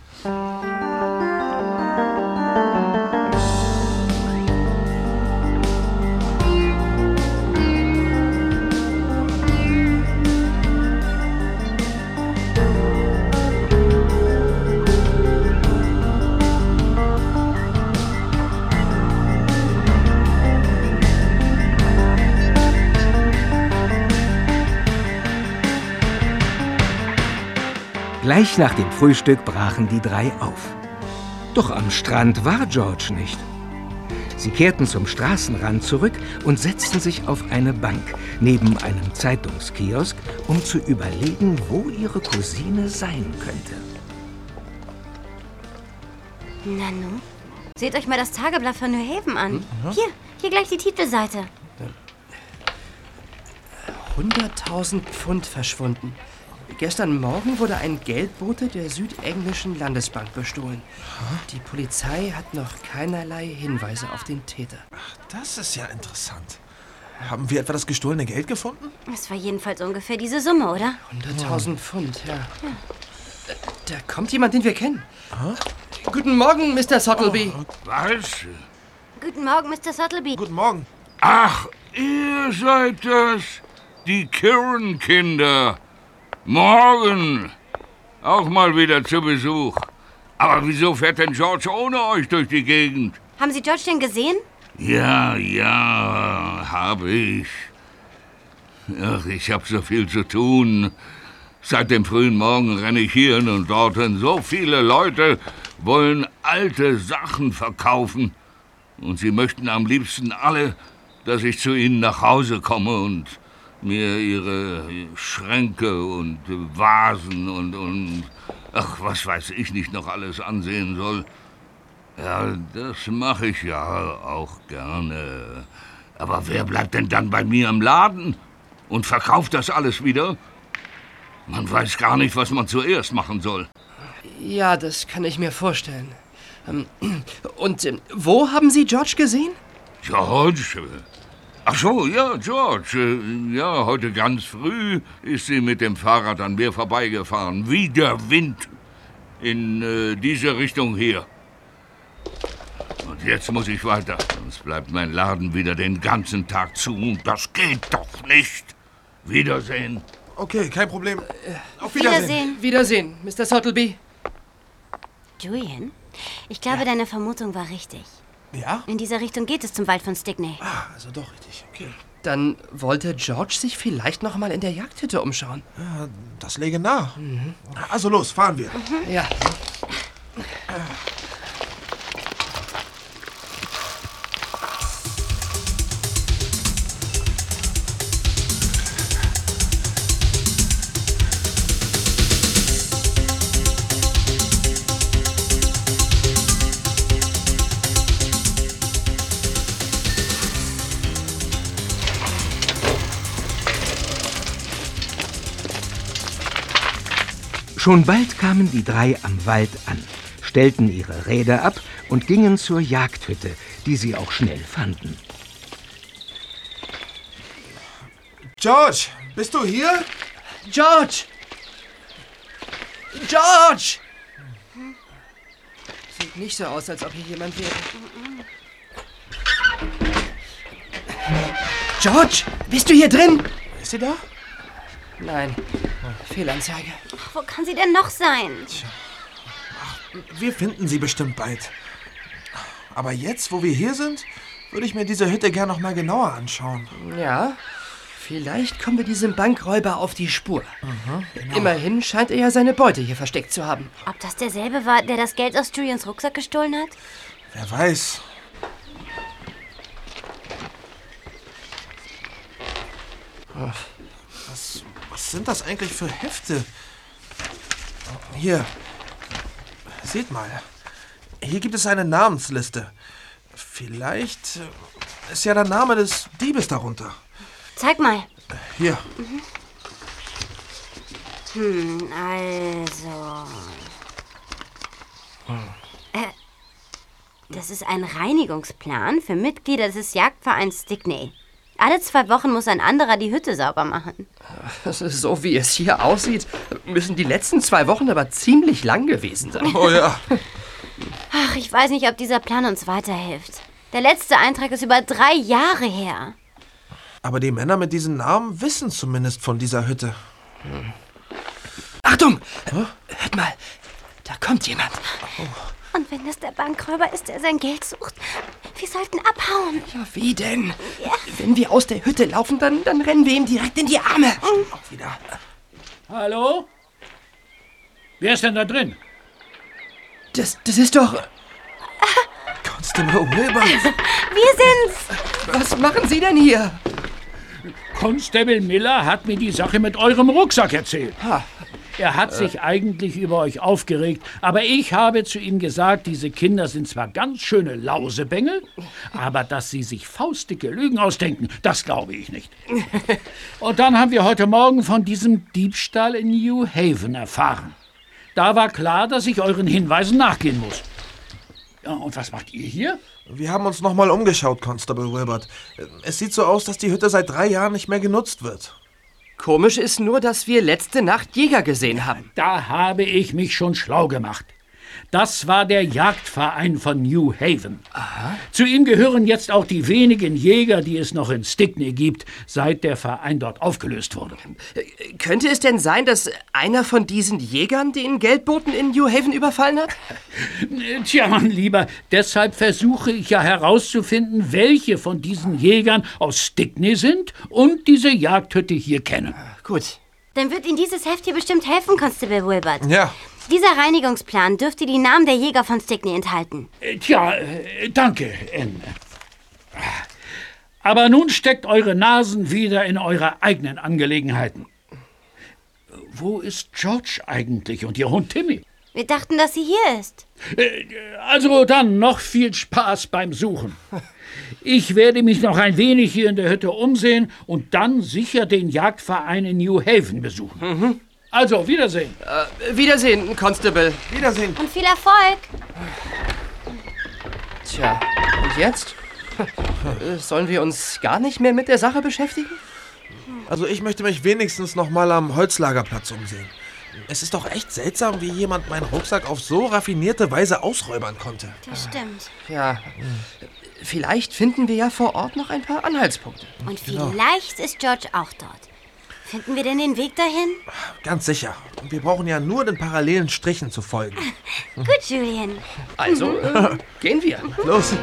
Gleich nach dem Frühstück brachen die drei auf. Doch am Strand war George nicht. Sie kehrten zum Straßenrand zurück und setzten sich auf eine Bank neben einem Zeitungskiosk, um zu überlegen, wo ihre Cousine sein könnte. Nanu, seht euch mal das Tageblatt von New Haven an. Hier, hier gleich die Titelseite. 100.000 Pfund verschwunden. Gestern Morgen wurde ein Geldbote der Südenglischen Landesbank bestohlen. Die Polizei hat noch keinerlei Hinweise auf den Täter. Das ist ja interessant. Haben wir etwa das gestohlene Geld gefunden? Das war jedenfalls ungefähr diese Summe, oder? 100.000 Pfund, ja. Da kommt jemand, den wir kennen. Guten Morgen, Mr. Sottleby. Was? Guten Morgen, Mr. Suttleby. Guten Morgen. Ach, ihr seid das? Die Kiran-Kinder. Morgen. Auch mal wieder zu Besuch. Aber wieso fährt denn George ohne euch durch die Gegend? Haben Sie George denn gesehen? Ja, ja, habe ich. Ach, ich habe so viel zu tun. Seit dem frühen Morgen renne ich hierhin und dorthin. So viele Leute wollen alte Sachen verkaufen. Und sie möchten am liebsten alle, dass ich zu ihnen nach Hause komme und mir ihre Schränke und Vasen und, und ach, was weiß ich nicht noch alles ansehen soll. Ja, das mache ich ja auch gerne. Aber wer bleibt denn dann bei mir im Laden und verkauft das alles wieder? Man weiß gar nicht, was man zuerst machen soll. Ja, das kann ich mir vorstellen. Ähm, Und ähm, wo haben Sie George gesehen? George? Ach so, ja, George. Äh, Ja, heute ganz früh ist sie mit dem Fahrrad an mir vorbeigefahren. Wie der Wind. In äh, diese Richtung hier. Und jetzt muss ich weiter. Sonst bleibt mein Laden wieder den ganzen Tag zu. Und das geht doch nicht. Wiedersehen. Okay, kein Problem. Auf Wiedersehen. Wiedersehen, Mr. Sottleby. Julian, ich glaube, deine Vermutung war richtig. Ja? In dieser Richtung geht es zum Wald von Stickney. Ah, also doch richtig. Okay. Dann wollte George sich vielleicht noch mal in der Jagdhütte umschauen. Ja, das läge nah. Also los, fahren wir. Ja. Schon bald kamen die drei am Wald an, stellten ihre Räder ab und gingen zur Jagdhütte, die sie auch schnell fanden. George, bist du hier? George! George! Sieht nicht so aus, als ob hier jemand wäre. George, bist du hier drin? Ist sie da? Nein. Fehlanzeige. Ach, wo kann sie denn noch sein? Wir finden sie bestimmt bald. Aber jetzt, wo wir hier sind, würde ich mir diese Hütte gern noch mal genauer anschauen. Ja, vielleicht kommen wir diesem Bankräuber auf die Spur. genau. Immerhin scheint er ja seine Beute hier versteckt zu haben. Ob das derselbe war, der das Geld aus Julians Rucksack gestohlen hat? Wer weiß. Was, was sind das eigentlich für Hefte? Hier. Seht mal. Hier gibt es eine Namensliste. Vielleicht äh, ist ja der Name des Diebes darunter. Zeig mal. Hier. Hm, also. Äh, das ist ein Reinigungsplan für Mitglieder des Jagdvereins Stickney. Alle zwei Wochen muss ein anderer die Hütte sauber machen. Das ist so, wie es hier aussieht, müssen die letzten zwei Wochen aber ziemlich lang gewesen sein. Oh ja. Ach, ich weiß nicht, ob dieser Plan uns weiterhilft. Der letzte Eintrag ist über drei Jahre her. Aber die Männer mit diesen Namen wissen zumindest von dieser Hütte. Achtung! Hört mal, da kommt jemand. Und wenn das der Bankräuber ist, der sein Geld sucht, wir sollten abhauen. Ja, wie denn? Wenn wir aus der Hütte laufen, dann, dann rennen wir ihm direkt in die Arme. Auch wieder. Hallo? Wer ist denn da drin? Das, das ist doch... Constable Wilbur. Wir sind's! Was machen Sie denn hier? Constable Miller hat mir die Sache mit eurem Rucksack erzählt. Er hat sich eigentlich über euch aufgeregt, aber ich habe zu ihm gesagt, diese Kinder sind zwar ganz schöne Lausebengel, aber dass sie sich faustdicke Lügen ausdenken, das glaube ich nicht. Und dann haben wir heute Morgen von diesem Diebstahl in New Haven erfahren. Da war klar, dass ich euren Hinweisen nachgehen muss. Ja, und was macht ihr hier? Wir haben uns nochmal umgeschaut, Constable Wilbert. Es sieht so aus, dass die Hütte seit drei Jahren nicht mehr genutzt wird. Komisch ist nur, dass wir letzte Nacht Jäger gesehen haben. Da habe ich mich schon schlau gemacht. Das war der Jagdverein von New Haven. Zu ihm gehören jetzt auch die wenigen Jäger, die es noch in Stickney gibt, seit der Verein dort aufgelöst wurde. Könnte es denn sein, dass einer von diesen Jägern den Geldboten in New Haven überfallen hat? Tja, mein Lieber, deshalb versuche ich ja herauszufinden, welche von diesen Jägern aus Stickney sind und diese Jagdhütte hier kennen. Gut. Dann wird Ihnen dieses Heft hier bestimmt helfen, Constable Wilbert. Ja. Dieser Reinigungsplan dürfte die Namen der Jäger von Stickney enthalten. Äh, Tja, äh, danke, Anne. Aber nun steckt eure Nasen wieder in eure eigenen Angelegenheiten. Wo ist George eigentlich und ihr Hund Timmy? Wir dachten, dass sie hier ist. Äh, Also dann noch viel Spaß beim Suchen. Ich werde mich noch ein wenig hier in der Hütte umsehen und dann sicher den Jagdverein in New Haven besuchen. Also, Wiedersehen. Äh, Wiedersehen, Constable. Wiedersehen. Und viel Erfolg. Tja, und jetzt? Äh, Sollen wir uns gar nicht mehr mit der Sache beschäftigen? Also ich möchte mich wenigstens nochmal am Holzlagerplatz umsehen. Es ist doch echt seltsam, wie jemand meinen Rucksack auf so raffinierte Weise ausräubern konnte. Das stimmt. Ja. Vielleicht finden wir ja vor Ort noch ein paar Anhaltspunkte. Und vielleicht ist George auch dort. Finden wir denn den Weg dahin? Ganz sicher. Und wir brauchen ja nur den parallelen Strichen zu folgen. Gut, Julian. Also, äh, gehen wir. Los.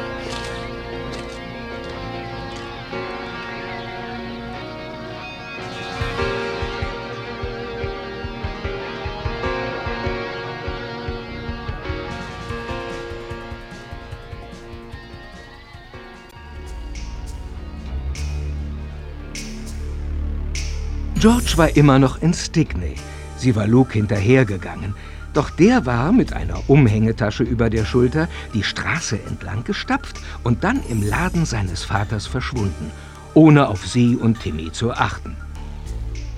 George war immer noch in Stickney. Sie war Luke hinterhergegangen. Doch der war mit einer Umhängetasche über der Schulter die Straße entlang gestapft und dann im Laden seines Vaters verschwunden, ohne auf sie und Timmy zu achten.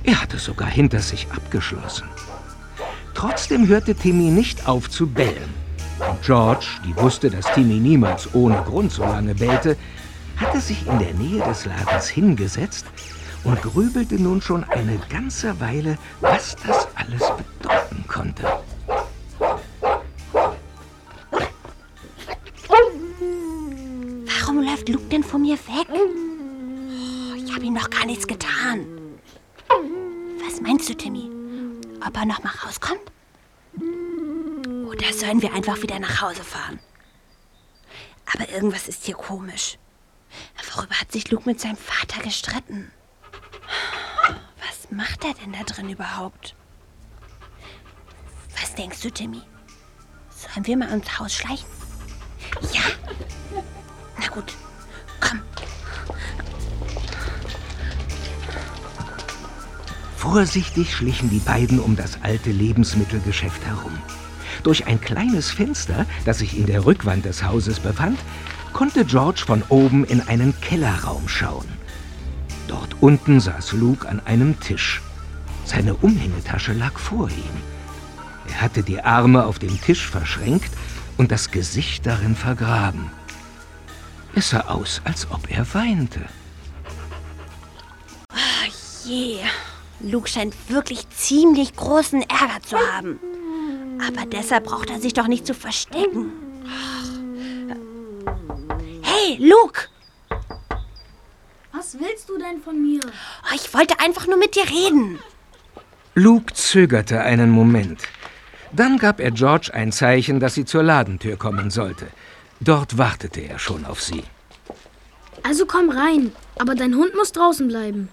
Er hatte sogar hinter sich abgeschlossen. Trotzdem hörte Timmy nicht auf zu bellen. Und George, die wusste, dass Timmy niemals ohne Grund so lange bellte, hatte sich in der Nähe des Ladens hingesetzt und grübelte nun schon eine ganze Weile, was das alles bedeuten konnte. Warum läuft Luke denn von mir weg? Ich nichts getan. Was meinst du, Timmy? Ob er noch mal rauskommt? Oder sollen wir einfach wieder nach Hause fahren? Aber irgendwas ist hier komisch. Worüber hat sich Luke mit seinem Vater gestritten? Was macht er denn da drin überhaupt? Was denkst du, Timmy? Sollen wir mal ins Haus schleichen? Ja? Na gut, komm. Vorsichtig schlichen die beiden um das alte Lebensmittelgeschäft herum. Durch ein kleines Fenster, das sich in der Rückwand des Hauses befand, konnte George von oben in einen Kellerraum schauen. Dort unten saß Luke an einem Tisch. Seine Umhängetasche lag vor ihm. Er hatte die Arme auf dem Tisch verschränkt und das Gesicht darin vergraben. Es sah aus, als ob er weinte. Ah, je. Luke scheint wirklich ziemlich großen Ärger zu haben. Aber deshalb braucht er sich doch nicht zu verstecken. Hey, Luke! Was willst du denn von mir? Oh, ich wollte einfach nur mit dir reden. Luke zögerte einen Moment. Dann gab er George ein Zeichen, dass sie zur Ladentür kommen sollte. Dort wartete er schon auf sie. Also komm rein, aber dein Hund muss draußen bleiben.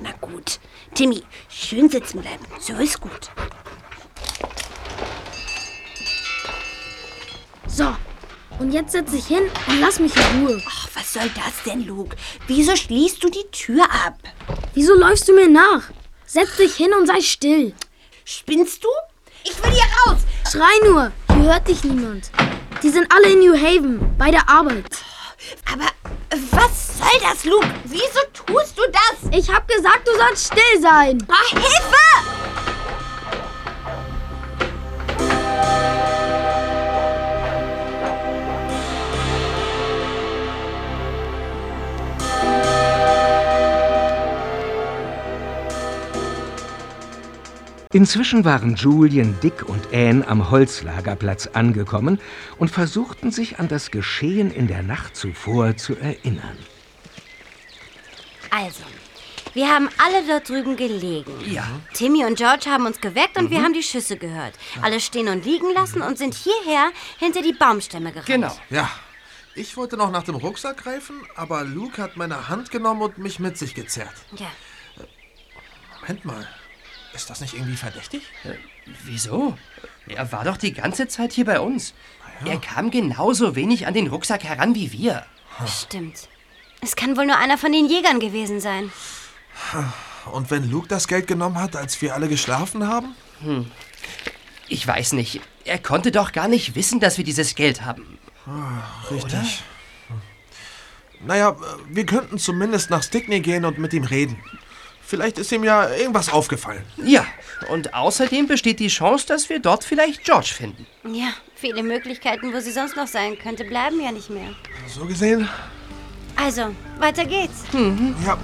Na gut. Timmy, schön sitzen bleiben. So ist gut. So, und jetzt setz dich hin und lass mich in Ruhe. Ach, was soll das denn, Luke? Wieso schließt du die Tür ab? Wieso läufst du mir nach? Setz dich hin und sei still. Spinnst du? Ich will hier raus! Schrei nur, hier hört dich niemand. Die sind alle in New Haven, bei der Arbeit. Aber was soll das, Luke? Wieso tust du das? Ich hab gesagt, du sollst still sein. Ah, Hilfe! Inzwischen waren Julian, Dick und Anne am Holzlagerplatz angekommen und versuchten sich an das Geschehen in der Nacht zuvor zu erinnern. Also, wir haben alle dort drüben gelegen. Ja. Timmy und George haben uns geweckt und wir Mhm. haben die Schüsse gehört. Alle stehen und liegen lassen und sind hierher hinter die Baumstämme gerannt. Genau. Ja. Ich wollte noch nach dem Rucksack greifen, aber Luke hat meine Hand genommen und mich mit sich gezerrt. Ja. Moment mal. Ist das nicht irgendwie verdächtig? Äh, wieso? Er war doch die ganze Zeit hier bei uns. Er kam genauso wenig an den Rucksack heran wie wir. Stimmt. Es kann wohl nur einer von den Jägern gewesen sein. Und wenn Luke das Geld genommen hat, als wir alle geschlafen haben? Hm. Ich weiß nicht. Er konnte doch gar nicht wissen, dass wir dieses Geld haben. Ah, richtig. Naja, wir könnten zumindest nach Stickney gehen und mit ihm reden. Vielleicht ist ihm ja irgendwas aufgefallen. Ja, und außerdem besteht die Chance, dass wir dort vielleicht George finden. Ja, viele Möglichkeiten, wo sie sonst noch sein könnte, bleiben ja nicht mehr. So gesehen? Also, weiter geht's. Ja.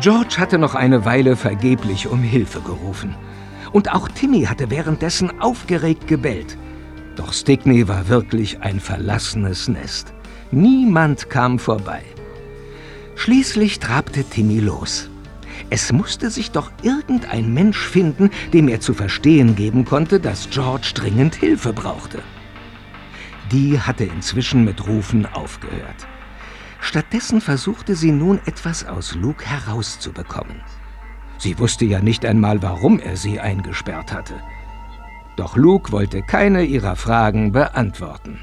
George hatte noch eine Weile vergeblich um Hilfe gerufen. Und auch Timmy hatte währenddessen aufgeregt gebellt. Doch Stickney war wirklich ein verlassenes Nest. Niemand kam vorbei. Schließlich trabte Timmy los. Es musste sich doch irgendein Mensch finden, dem er zu verstehen geben konnte, dass George dringend Hilfe brauchte. Die hatte inzwischen mit Rufen aufgehört. Stattdessen versuchte sie nun etwas aus Luke herauszubekommen. Sie wusste ja nicht einmal, warum er sie eingesperrt hatte. Doch Luke wollte keine ihrer Fragen beantworten.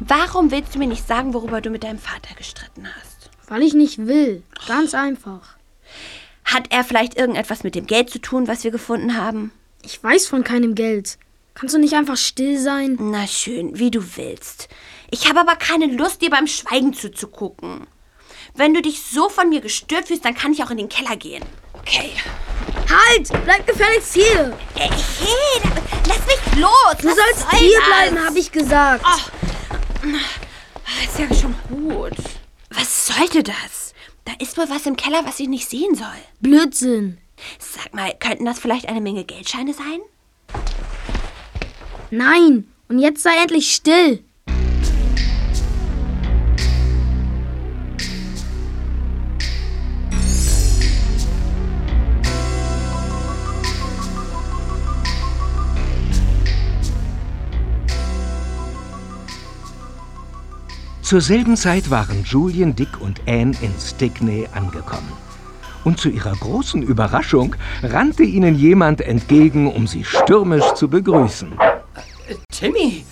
Warum willst du mir nicht sagen, worüber du mit deinem Vater gestritten hast? Weil ich nicht will. Ganz einfach. Hat er vielleicht irgendetwas mit dem Geld zu tun, was wir gefunden haben? Ich weiß von keinem Geld. Kannst du nicht einfach still sein? Na schön, wie du willst. Ich habe aber keine Lust, dir beim Schweigen zuzugucken. Wenn du dich so von mir gestört fühlst, dann kann ich auch in den Keller gehen. Okay. Halt! Bleib gefälligst hier! Ey, hey, lass mich los! Du Was sollst soll hier das? bleiben, habe ich gesagt. Ach, ist ja schon gut. Was sollte das? Da ist wohl was im Keller, was ich nicht sehen soll. Blödsinn. Sag mal, könnten das vielleicht eine Menge Geldscheine sein? Nein, und jetzt sei endlich still. Zur selben Zeit waren Julian, Dick und Anne in Stickney angekommen. Und zu ihrer großen Überraschung rannte ihnen jemand entgegen, um sie stürmisch zu begrüßen. Timmy,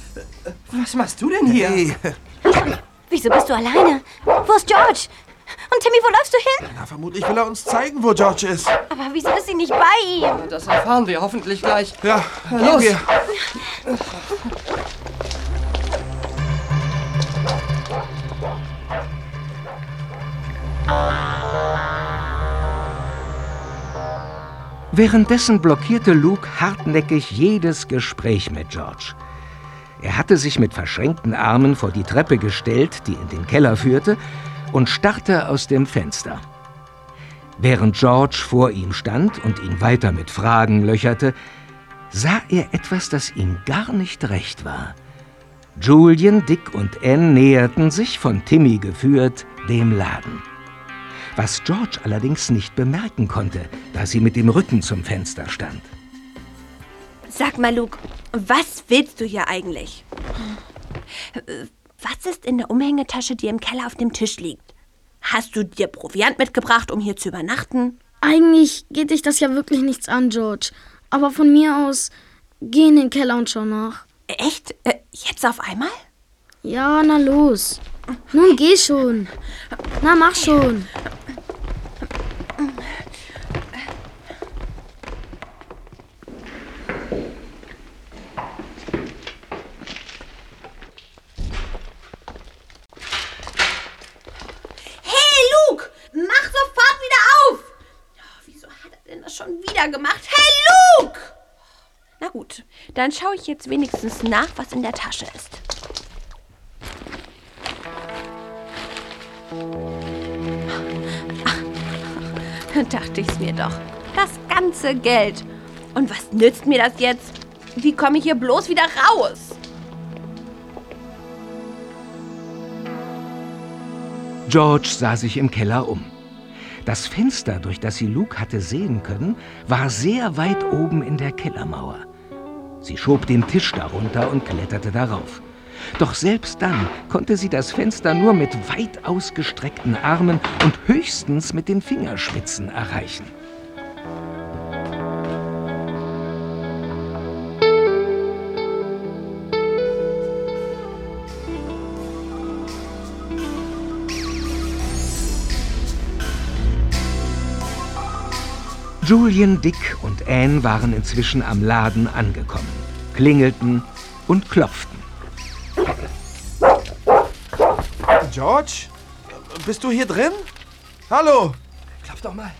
was machst du denn hier? Hey, Wieso bist du alleine? Wo ist George? Und Timmy, wo läufst du hin? na, vermutlich will er uns zeigen, wo George ist. Aber wieso ist sie nicht bei ihm? Das erfahren wir hoffentlich gleich. Ja, Los. gehen wir. Währenddessen blockierte Luke hartnäckig jedes Gespräch mit George. Er hatte sich mit verschränkten Armen vor die Treppe gestellt, die in den Keller führte, und starrte aus dem Fenster. Während George vor ihm stand und ihn weiter mit Fragen löcherte, sah er etwas, das ihm gar nicht recht war. Julian, Dick und Anne näherten sich, von Timmy geführt, dem Laden. Was George allerdings nicht bemerken konnte, da sie mit dem Rücken zum Fenster stand. Sag mal, Luke, was willst du hier eigentlich? Was ist in der Umhängetasche, die im Keller auf dem Tisch liegt? Hast du dir Proviant mitgebracht, um hier zu übernachten? Eigentlich geht dich das ja wirklich nichts an, George. Aber von mir aus, geh in den Keller und schau nach. Echt? Äh, jetzt auf einmal? Ja, na los. Nun geh schon. Na, mach schon. Hey, Luke! Mach sofort wieder auf! Oh, wieso hat er denn das schon wieder gemacht? Hey, Luke! Na gut, dann schaue ich jetzt wenigstens nach, was in der Tasche ist. Dachte ich's mir doch. Das ganze Geld. Und was nützt mir das jetzt? Wie komme ich hier bloß wieder raus? George sah sich im Keller um. Das Fenster, durch das sie Luke hatte sehen können, war sehr weit oben in der Kellermauer. Sie schob den Tisch darunter und kletterte darauf. Doch selbst dann konnte sie das Fenster nur mit weit ausgestreckten Armen und höchstens mit den Fingerspitzen erreichen. Julian, Dick und Anne waren inzwischen am Laden angekommen, klingelten und klopften. George? Bist du hier drin? Hallo? Klopf doch mal.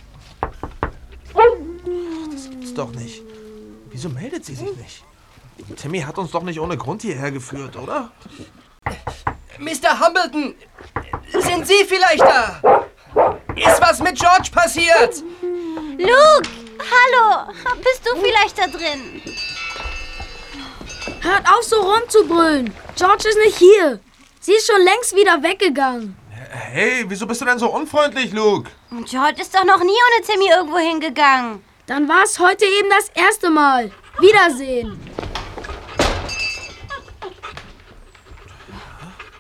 Das gibt's doch nicht. Wieso meldet sie sich nicht? Timmy hat uns doch nicht ohne Grund hierher geführt, oder? Mr. Humbleton, sind Sie vielleicht da? Ist was mit George passiert? Luke, hallo. Bist du vielleicht da drin? Hört auf, so rumzubrüllen. George ist nicht hier. Sie ist schon längst wieder weggegangen. Hey, wieso bist du denn so unfreundlich, Luke? George ist doch noch nie ohne Timmy irgendwo hingegangen. Dann war es heute eben das erste Mal. Wiedersehen.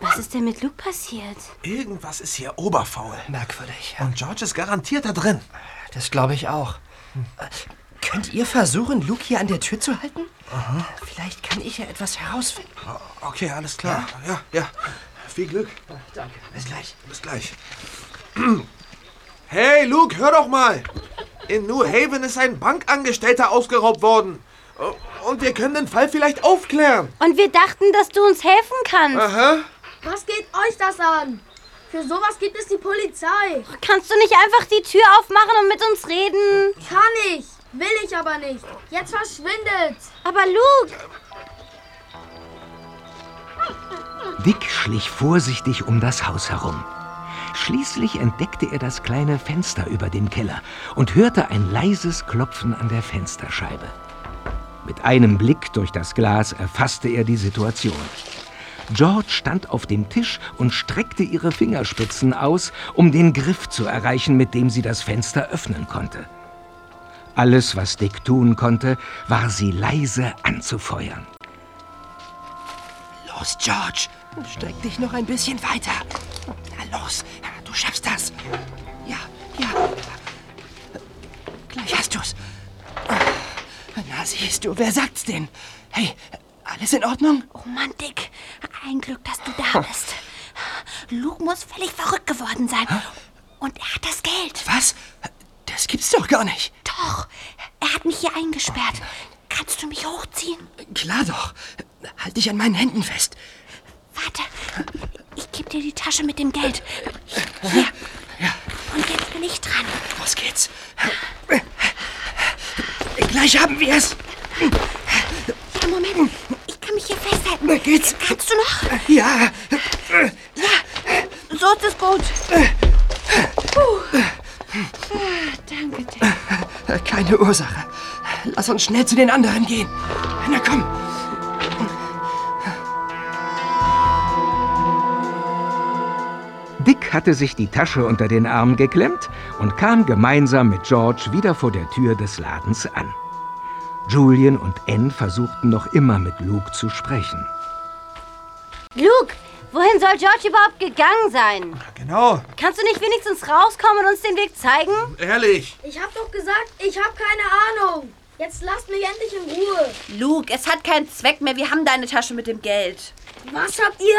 Was ist denn mit Luke passiert? Irgendwas ist hier oberfaul. Merkwürdig. Und George ist garantiert da drin. Das glaube ich auch. Äh, Könnt ihr versuchen, Luke hier an der Tür zu halten? Vielleicht kann ich ja etwas herausfinden. Okay, alles klar. Ja, ja. Viel Glück. Danke. Bis gleich. Bis gleich. Hey, Luke, hör doch mal. In New Haven ist ein Bankangestellter ausgeraubt worden. Und wir können den Fall vielleicht aufklären. Und wir dachten, dass du uns helfen kannst. Aha. Was geht euch das an? Für sowas gibt es die Polizei. Kannst du nicht einfach die Tür aufmachen und mit uns reden? Kann ich. Will ich aber nicht. Jetzt verschwindet. Aber Luke, Dick schlich vorsichtig um das Haus herum. Schließlich entdeckte er das kleine Fenster über dem Keller und hörte ein leises Klopfen an der Fensterscheibe. Mit einem Blick durch das Glas erfasste er die Situation. George stand auf dem Tisch und streckte ihre Fingerspitzen aus, um den Griff zu erreichen, mit dem sie das Fenster öffnen konnte. Alles, was Dick tun konnte, war sie leise anzufeuern. Los, George. Streck dich noch ein bisschen weiter. Na los, du schaffst das. Ja, ja. Gleich hast du's. Na, siehst du, wer sagt's denn? Hey, alles in Ordnung? Oh Mann, Dick. Ein Glück, dass du da bist. Luke muss völlig verrückt geworden sein. Und er hat das Geld. Was? Das gibt's doch gar nicht. Doch. Er hat mich hier eingesperrt. Kannst du mich hochziehen? Klar doch. Halt dich an meinen Händen fest. Warte. Ich gebe dir die Tasche mit dem Geld. Hier. Ja. Und jetzt bin ich dran. Los geht's. Gleich haben wir es. Ja, Moment. Ich kann mich hier festhalten. Na geht's. Kannst du noch? Ja. Ja. So ist es gut. Puh. Ah, danke, Dick. Keine Ursache. Lass uns schnell zu den anderen gehen. Na komm. Dick hatte sich die Tasche unter den Arm geklemmt und kam gemeinsam mit George wieder vor der Tür des Ladens an. Julian und Anne versuchten noch immer mit Luke zu sprechen. Luke, wohin soll George überhaupt gegangen sein? Genau. Kannst du nicht wenigstens rauskommen und uns den Weg zeigen? Ehrlich. Ich hab doch gesagt, ich hab keine Ahnung. Jetzt lasst mich endlich in Ruhe. Luke, es hat keinen Zweck mehr. Wir haben deine Tasche mit dem Geld. Was habt ihr?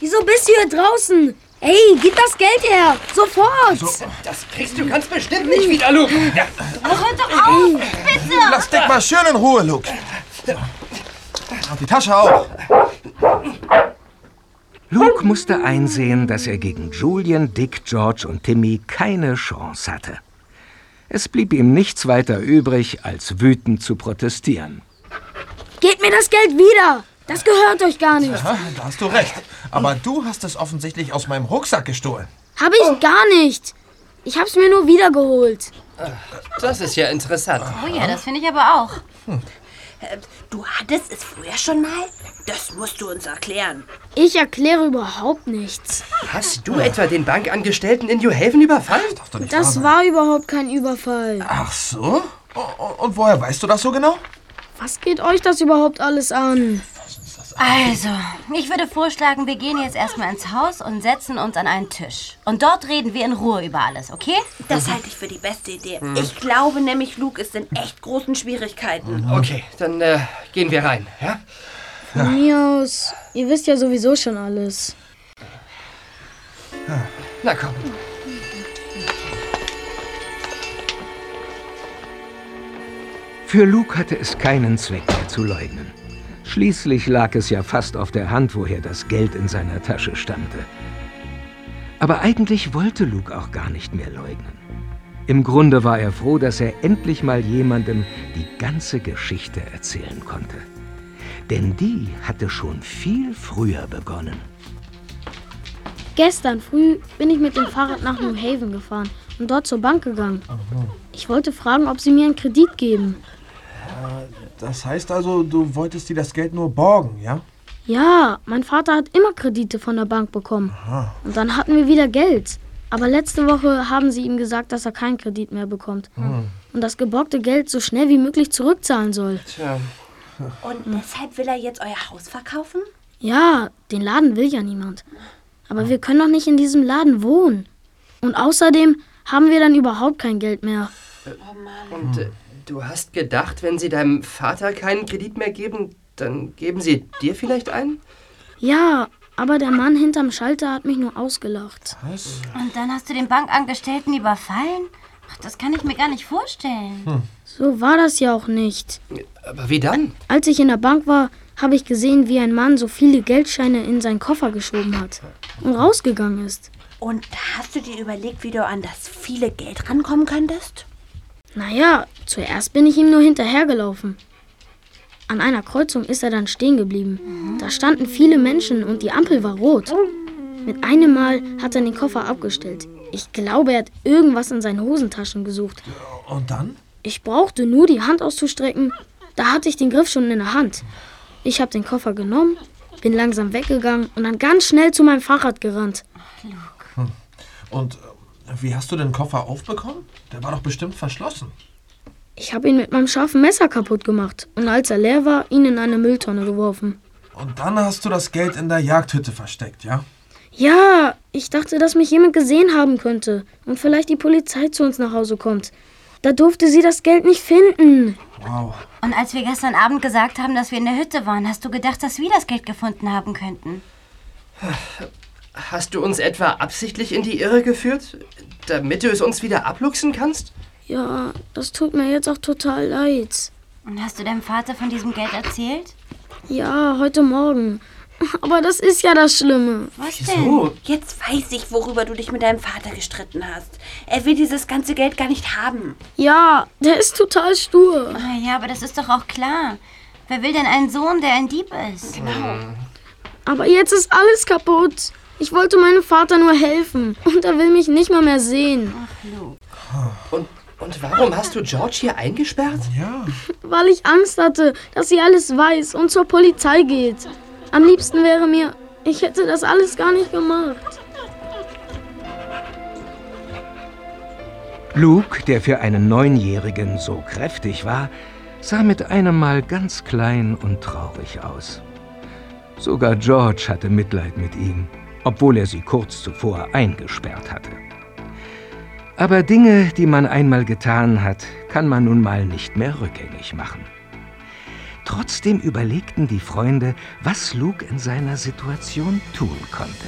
Wieso bist du hier draußen? Ey, gib das Geld her! Sofort! Das kriegst du ganz bestimmt nicht wieder, Luke. Ja. Hört doch auf! Bitte! Lass Dick mal schön in Ruhe, Luke. Und die Tasche auch. Luke musste einsehen, dass er gegen Julian, Dick, George und Timmy keine Chance hatte. Es blieb ihm nichts weiter übrig, als wütend zu protestieren. Gebt mir das Geld wieder! Das gehört euch gar nicht. Ja, da hast du recht. Aber du hast es offensichtlich aus meinem Rucksack gestohlen. Hab ich gar nicht. Ich hab's mir nur wiedergeholt. Das ist ja interessant. Oh ja, das finde ich aber auch. Äh, Du hattest es früher schon mal? Das musst du uns erklären. Ich erkläre überhaupt nichts. Hast du etwa den Bankangestellten in New Haven überfallen? Das war überhaupt kein Überfall. Ach so? Und woher weißt du das so genau? Was geht euch das überhaupt alles an? Also, ich würde vorschlagen, wir gehen jetzt erstmal ins Haus und setzen uns an einen Tisch. Und dort reden wir in Ruhe über alles, okay? Das halte ich für die beste Idee. Ich glaube nämlich, Luke ist in echt großen Schwierigkeiten. Okay, dann äh, gehen wir rein, ja? Von mir aus, ihr wisst ja sowieso schon alles. Na komm. Für Luke hatte es keinen Zweck mehr zu leugnen. Schließlich lag es ja fast auf der Hand, woher das Geld in seiner Tasche stammte. Aber eigentlich wollte Luke auch gar nicht mehr leugnen. Im Grunde war er froh, dass er endlich mal jemandem die ganze Geschichte erzählen konnte. Denn die hatte schon viel früher begonnen. Gestern früh bin ich mit dem Fahrrad nach New Haven gefahren und dort zur Bank gegangen. Ich wollte fragen, ob sie mir einen Kredit geben. Das heißt also, du wolltest dir das Geld nur borgen, ja? Ja, mein Vater hat immer Kredite von der Bank bekommen. Und dann hatten wir wieder Geld. Aber letzte Woche haben sie ihm gesagt, dass er keinen Kredit mehr bekommt. Und das geborgte Geld so schnell wie möglich zurückzahlen soll. Tja. Und deshalb will er jetzt euer Haus verkaufen? Ja, den Laden will ja niemand. Aber wir können doch nicht in diesem Laden wohnen. Und außerdem haben wir dann überhaupt kein Geld mehr. Und äh, du hast gedacht, wenn sie deinem Vater keinen Kredit mehr geben, dann geben sie dir vielleicht einen? Ja, aber der Mann hinterm Schalter hat mich nur ausgelacht. Und dann hast du den Bankangestellten überfallen? Ach, das kann ich mir gar nicht vorstellen. So war das ja auch nicht. Aber wie dann? Als ich in der Bank war, habe ich gesehen, wie ein Mann so viele Geldscheine in seinen Koffer geschoben hat und rausgegangen ist. Und hast du dir überlegt, wie du an das viele Geld rankommen könntest? Naja, zuerst bin ich ihm nur hinterhergelaufen. An einer Kreuzung ist er dann stehen geblieben. Da standen viele Menschen und die Ampel war rot. Mit einem Mal hat er den Koffer abgestellt. Ich glaube, er hat irgendwas in seinen Hosentaschen gesucht. Und dann? Ich brauchte nur die Hand auszustrecken. Da hatte ich den Griff schon in der Hand. Ich habe den Koffer genommen, bin langsam weggegangen und dann ganz schnell zu meinem Fahrrad gerannt. Und äh, wie hast du den Koffer aufbekommen? Der war doch bestimmt verschlossen. Ich habe ihn mit meinem scharfen Messer kaputt gemacht und als er leer war, ihn in eine Mülltonne geworfen. Und dann hast du das Geld in der Jagdhütte versteckt, ja? Ja, ich dachte, dass mich jemand gesehen haben könnte und vielleicht die Polizei zu uns nach Hause kommt. Da durfte sie das Geld nicht finden. Wow. Und als wir gestern Abend gesagt haben, dass wir in der Hütte waren, hast du gedacht, dass wir das Geld gefunden haben könnten? Hast du uns etwa absichtlich in die Irre geführt, damit du es uns wieder abluchsen kannst? Ja, das tut mir jetzt auch total leid. Und hast du deinem Vater von diesem Geld erzählt? Ja, heute Morgen. Aber das ist ja das Schlimme. Was denn? Jetzt weiß ich, worüber du dich mit deinem Vater gestritten hast. Er will dieses ganze Geld gar nicht haben. Ja, der ist total stur. Ah, Ja, aber das ist doch auch klar. Wer will denn einen Sohn, der ein Dieb ist? Genau. Aber jetzt ist alles kaputt. Ich wollte meinem Vater nur helfen. Und er will mich nicht mal mehr sehen. Und, und warum hast du George hier eingesperrt? Ja. Weil ich Angst hatte, dass sie alles weiß und zur Polizei geht. Am liebsten wäre mir, ich hätte das alles gar nicht gemacht. Luke, der für einen Neunjährigen so kräftig war, sah mit einem Mal ganz klein und traurig aus. Sogar George hatte Mitleid mit ihm, obwohl er sie kurz zuvor eingesperrt hatte. Aber Dinge, die man einmal getan hat, kann man nun mal nicht mehr rückgängig machen. Trotzdem überlegten die Freunde, was Luke in seiner Situation tun konnte.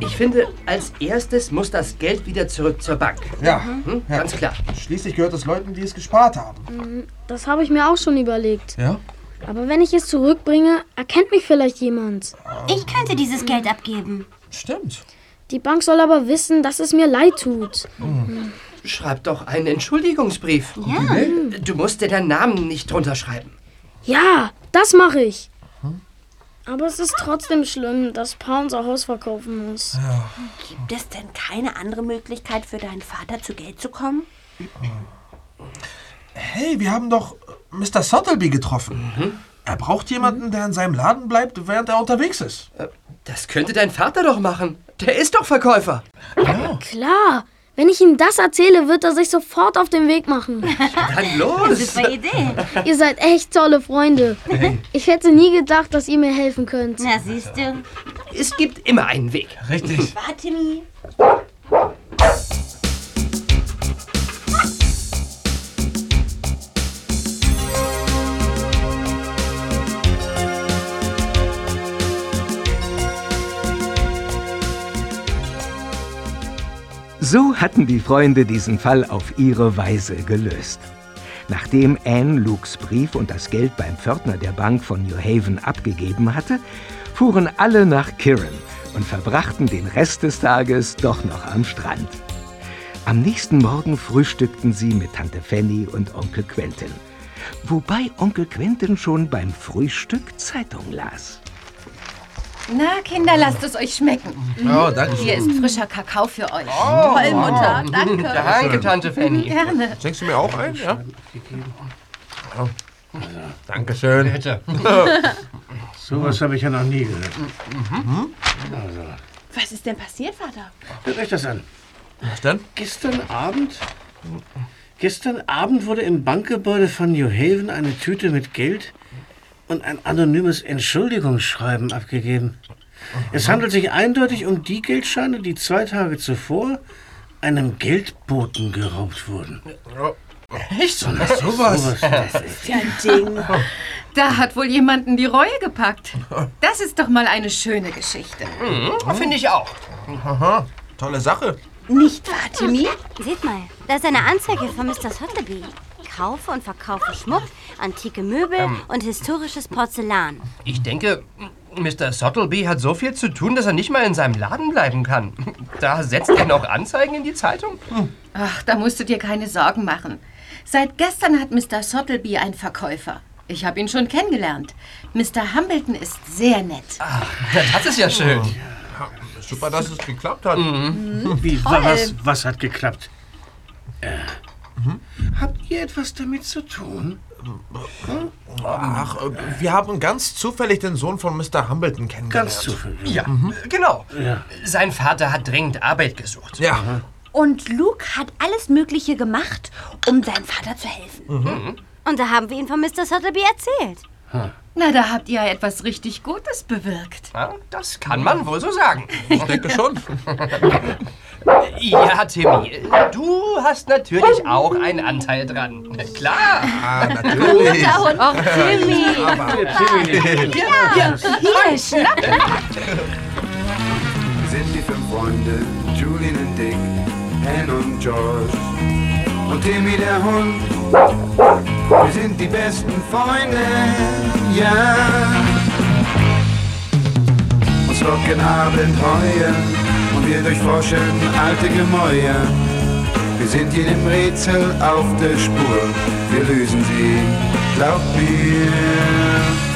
Ich finde, als erstes muss das Geld wieder zurück zur Bank. Ja. Hm? ja. Ganz klar. Schließlich gehört es Leuten, die es gespart haben. Mm, Das habe ich mir auch schon überlegt. Ja? Aber wenn ich es zurückbringe, erkennt mich vielleicht jemand. Ich könnte dieses Geld abgeben. Stimmt. Die Bank soll aber wissen, dass es mir leid tut. Schreib doch einen Entschuldigungsbrief. Ja. Du musst dir deinen Namen nicht drunter schreiben. Ja, das mache ich. Aber es ist trotzdem schlimm, dass Pa unser Haus verkaufen muss. Gibt es denn keine andere Möglichkeit für deinen Vater zu Geld zu kommen? Hey, wir haben doch Mr. Sottleby getroffen. Er braucht jemanden, der in seinem Laden bleibt, während er unterwegs ist. Das könnte dein Vater doch machen. Der ist doch Verkäufer. Klar, wenn ich ihm das erzähle, wird er sich sofort auf den Weg machen. Dann los. Super Idee. Ihr seid echt tolle Freunde. Ich hätte nie gedacht, dass ihr mir helfen könnt. Na, siehst du. Es gibt immer einen Weg. Richtig. Warte, Mi. So hatten die Freunde diesen Fall auf ihre Weise gelöst. Nachdem Anne Lukes Brief und das Geld beim Pförtner der Bank von New Haven abgegeben hatte, fuhren alle nach Kirin und verbrachten den Rest des Tages doch noch am Strand. Am nächsten Morgen frühstückten sie mit Tante Fanny und Onkel Quentin, wobei Onkel Quentin schon beim Frühstück Zeitung las. Na, Kinder, lasst es euch schmecken. Oh, danke Hier ist frischer Kakao für euch. Oh, Toll, Mutter. Danke. Danke, Tante Fanny. Gerne. Schenkst du mir auch ein? Ja. Oh. Dankeschön. Bitte. Sowas habe ich ja noch nie gehört. Was ist denn passiert, Vater? Hört euch das an. Was denn? Gestern Abend. Gestern Abend wurde im Bankgebäude von New Haven eine Tüte mit Geld und ein anonymes Entschuldigungsschreiben abgegeben. Es handelt sich eindeutig um die Geldscheine, die zwei Tage zuvor einem Geldboten geraubt wurden. Echt so? Sowas. Das ist Ja, ein Ding. Da hat wohl jemanden die Reue gepackt. Das ist doch mal eine schöne Geschichte. Mhm, Finde ich auch. Aha, tolle Sache. Nicht wahr, Timmy? Seht mal, da ist eine Anzeige von Mr. Sotheby. Kaufe und verkaufe Schmuck, antike Möbel und historisches Porzellan. Ich denke, Mr. Sottleby hat so viel zu tun, dass er nicht mal in seinem Laden bleiben kann. Da setzt er noch Anzeigen in die Zeitung? Ach, da musst du dir keine Sorgen machen. Seit gestern hat Mr. Sottleby einen Verkäufer. Ich habe ihn schon kennengelernt. Mr. Hambleton ist sehr nett. Ach, das ist ja schön. Super, dass es geklappt hat. Wie, Toll. was, was hat geklappt? Äh, Habt ihr etwas damit zu tun? Ach, wir haben ganz zufällig den Sohn von Mr. Humbleton kennengelernt. Ganz zufällig. Ja, genau. Sein Vater hat dringend Arbeit gesucht. Ja. Und Luke hat alles Mögliche gemacht, um seinem Vater zu helfen. Mhm. Und da haben wir ihn von Mr. Sotheby erzählt. Na, da habt ihr etwas richtig Gutes bewirkt. Ja, das kann man wohl so sagen. Ich denke schon. Ja, Timmy, du hast natürlich auch einen Anteil dran. Klar. Ah, natürlich. Ach, Timmy. Ja, ja, hier, schnapp. Wir sind die fünf Freunde, Julian und Dick, Anne und George und Timmy der Hund. Wir sind die besten Freunde, ja. Uns locken Abenteuer wir durchforschen alte Gemäuer. Wir sind jedem Rätsel auf der Spur, wir lösen sie, glaub mir.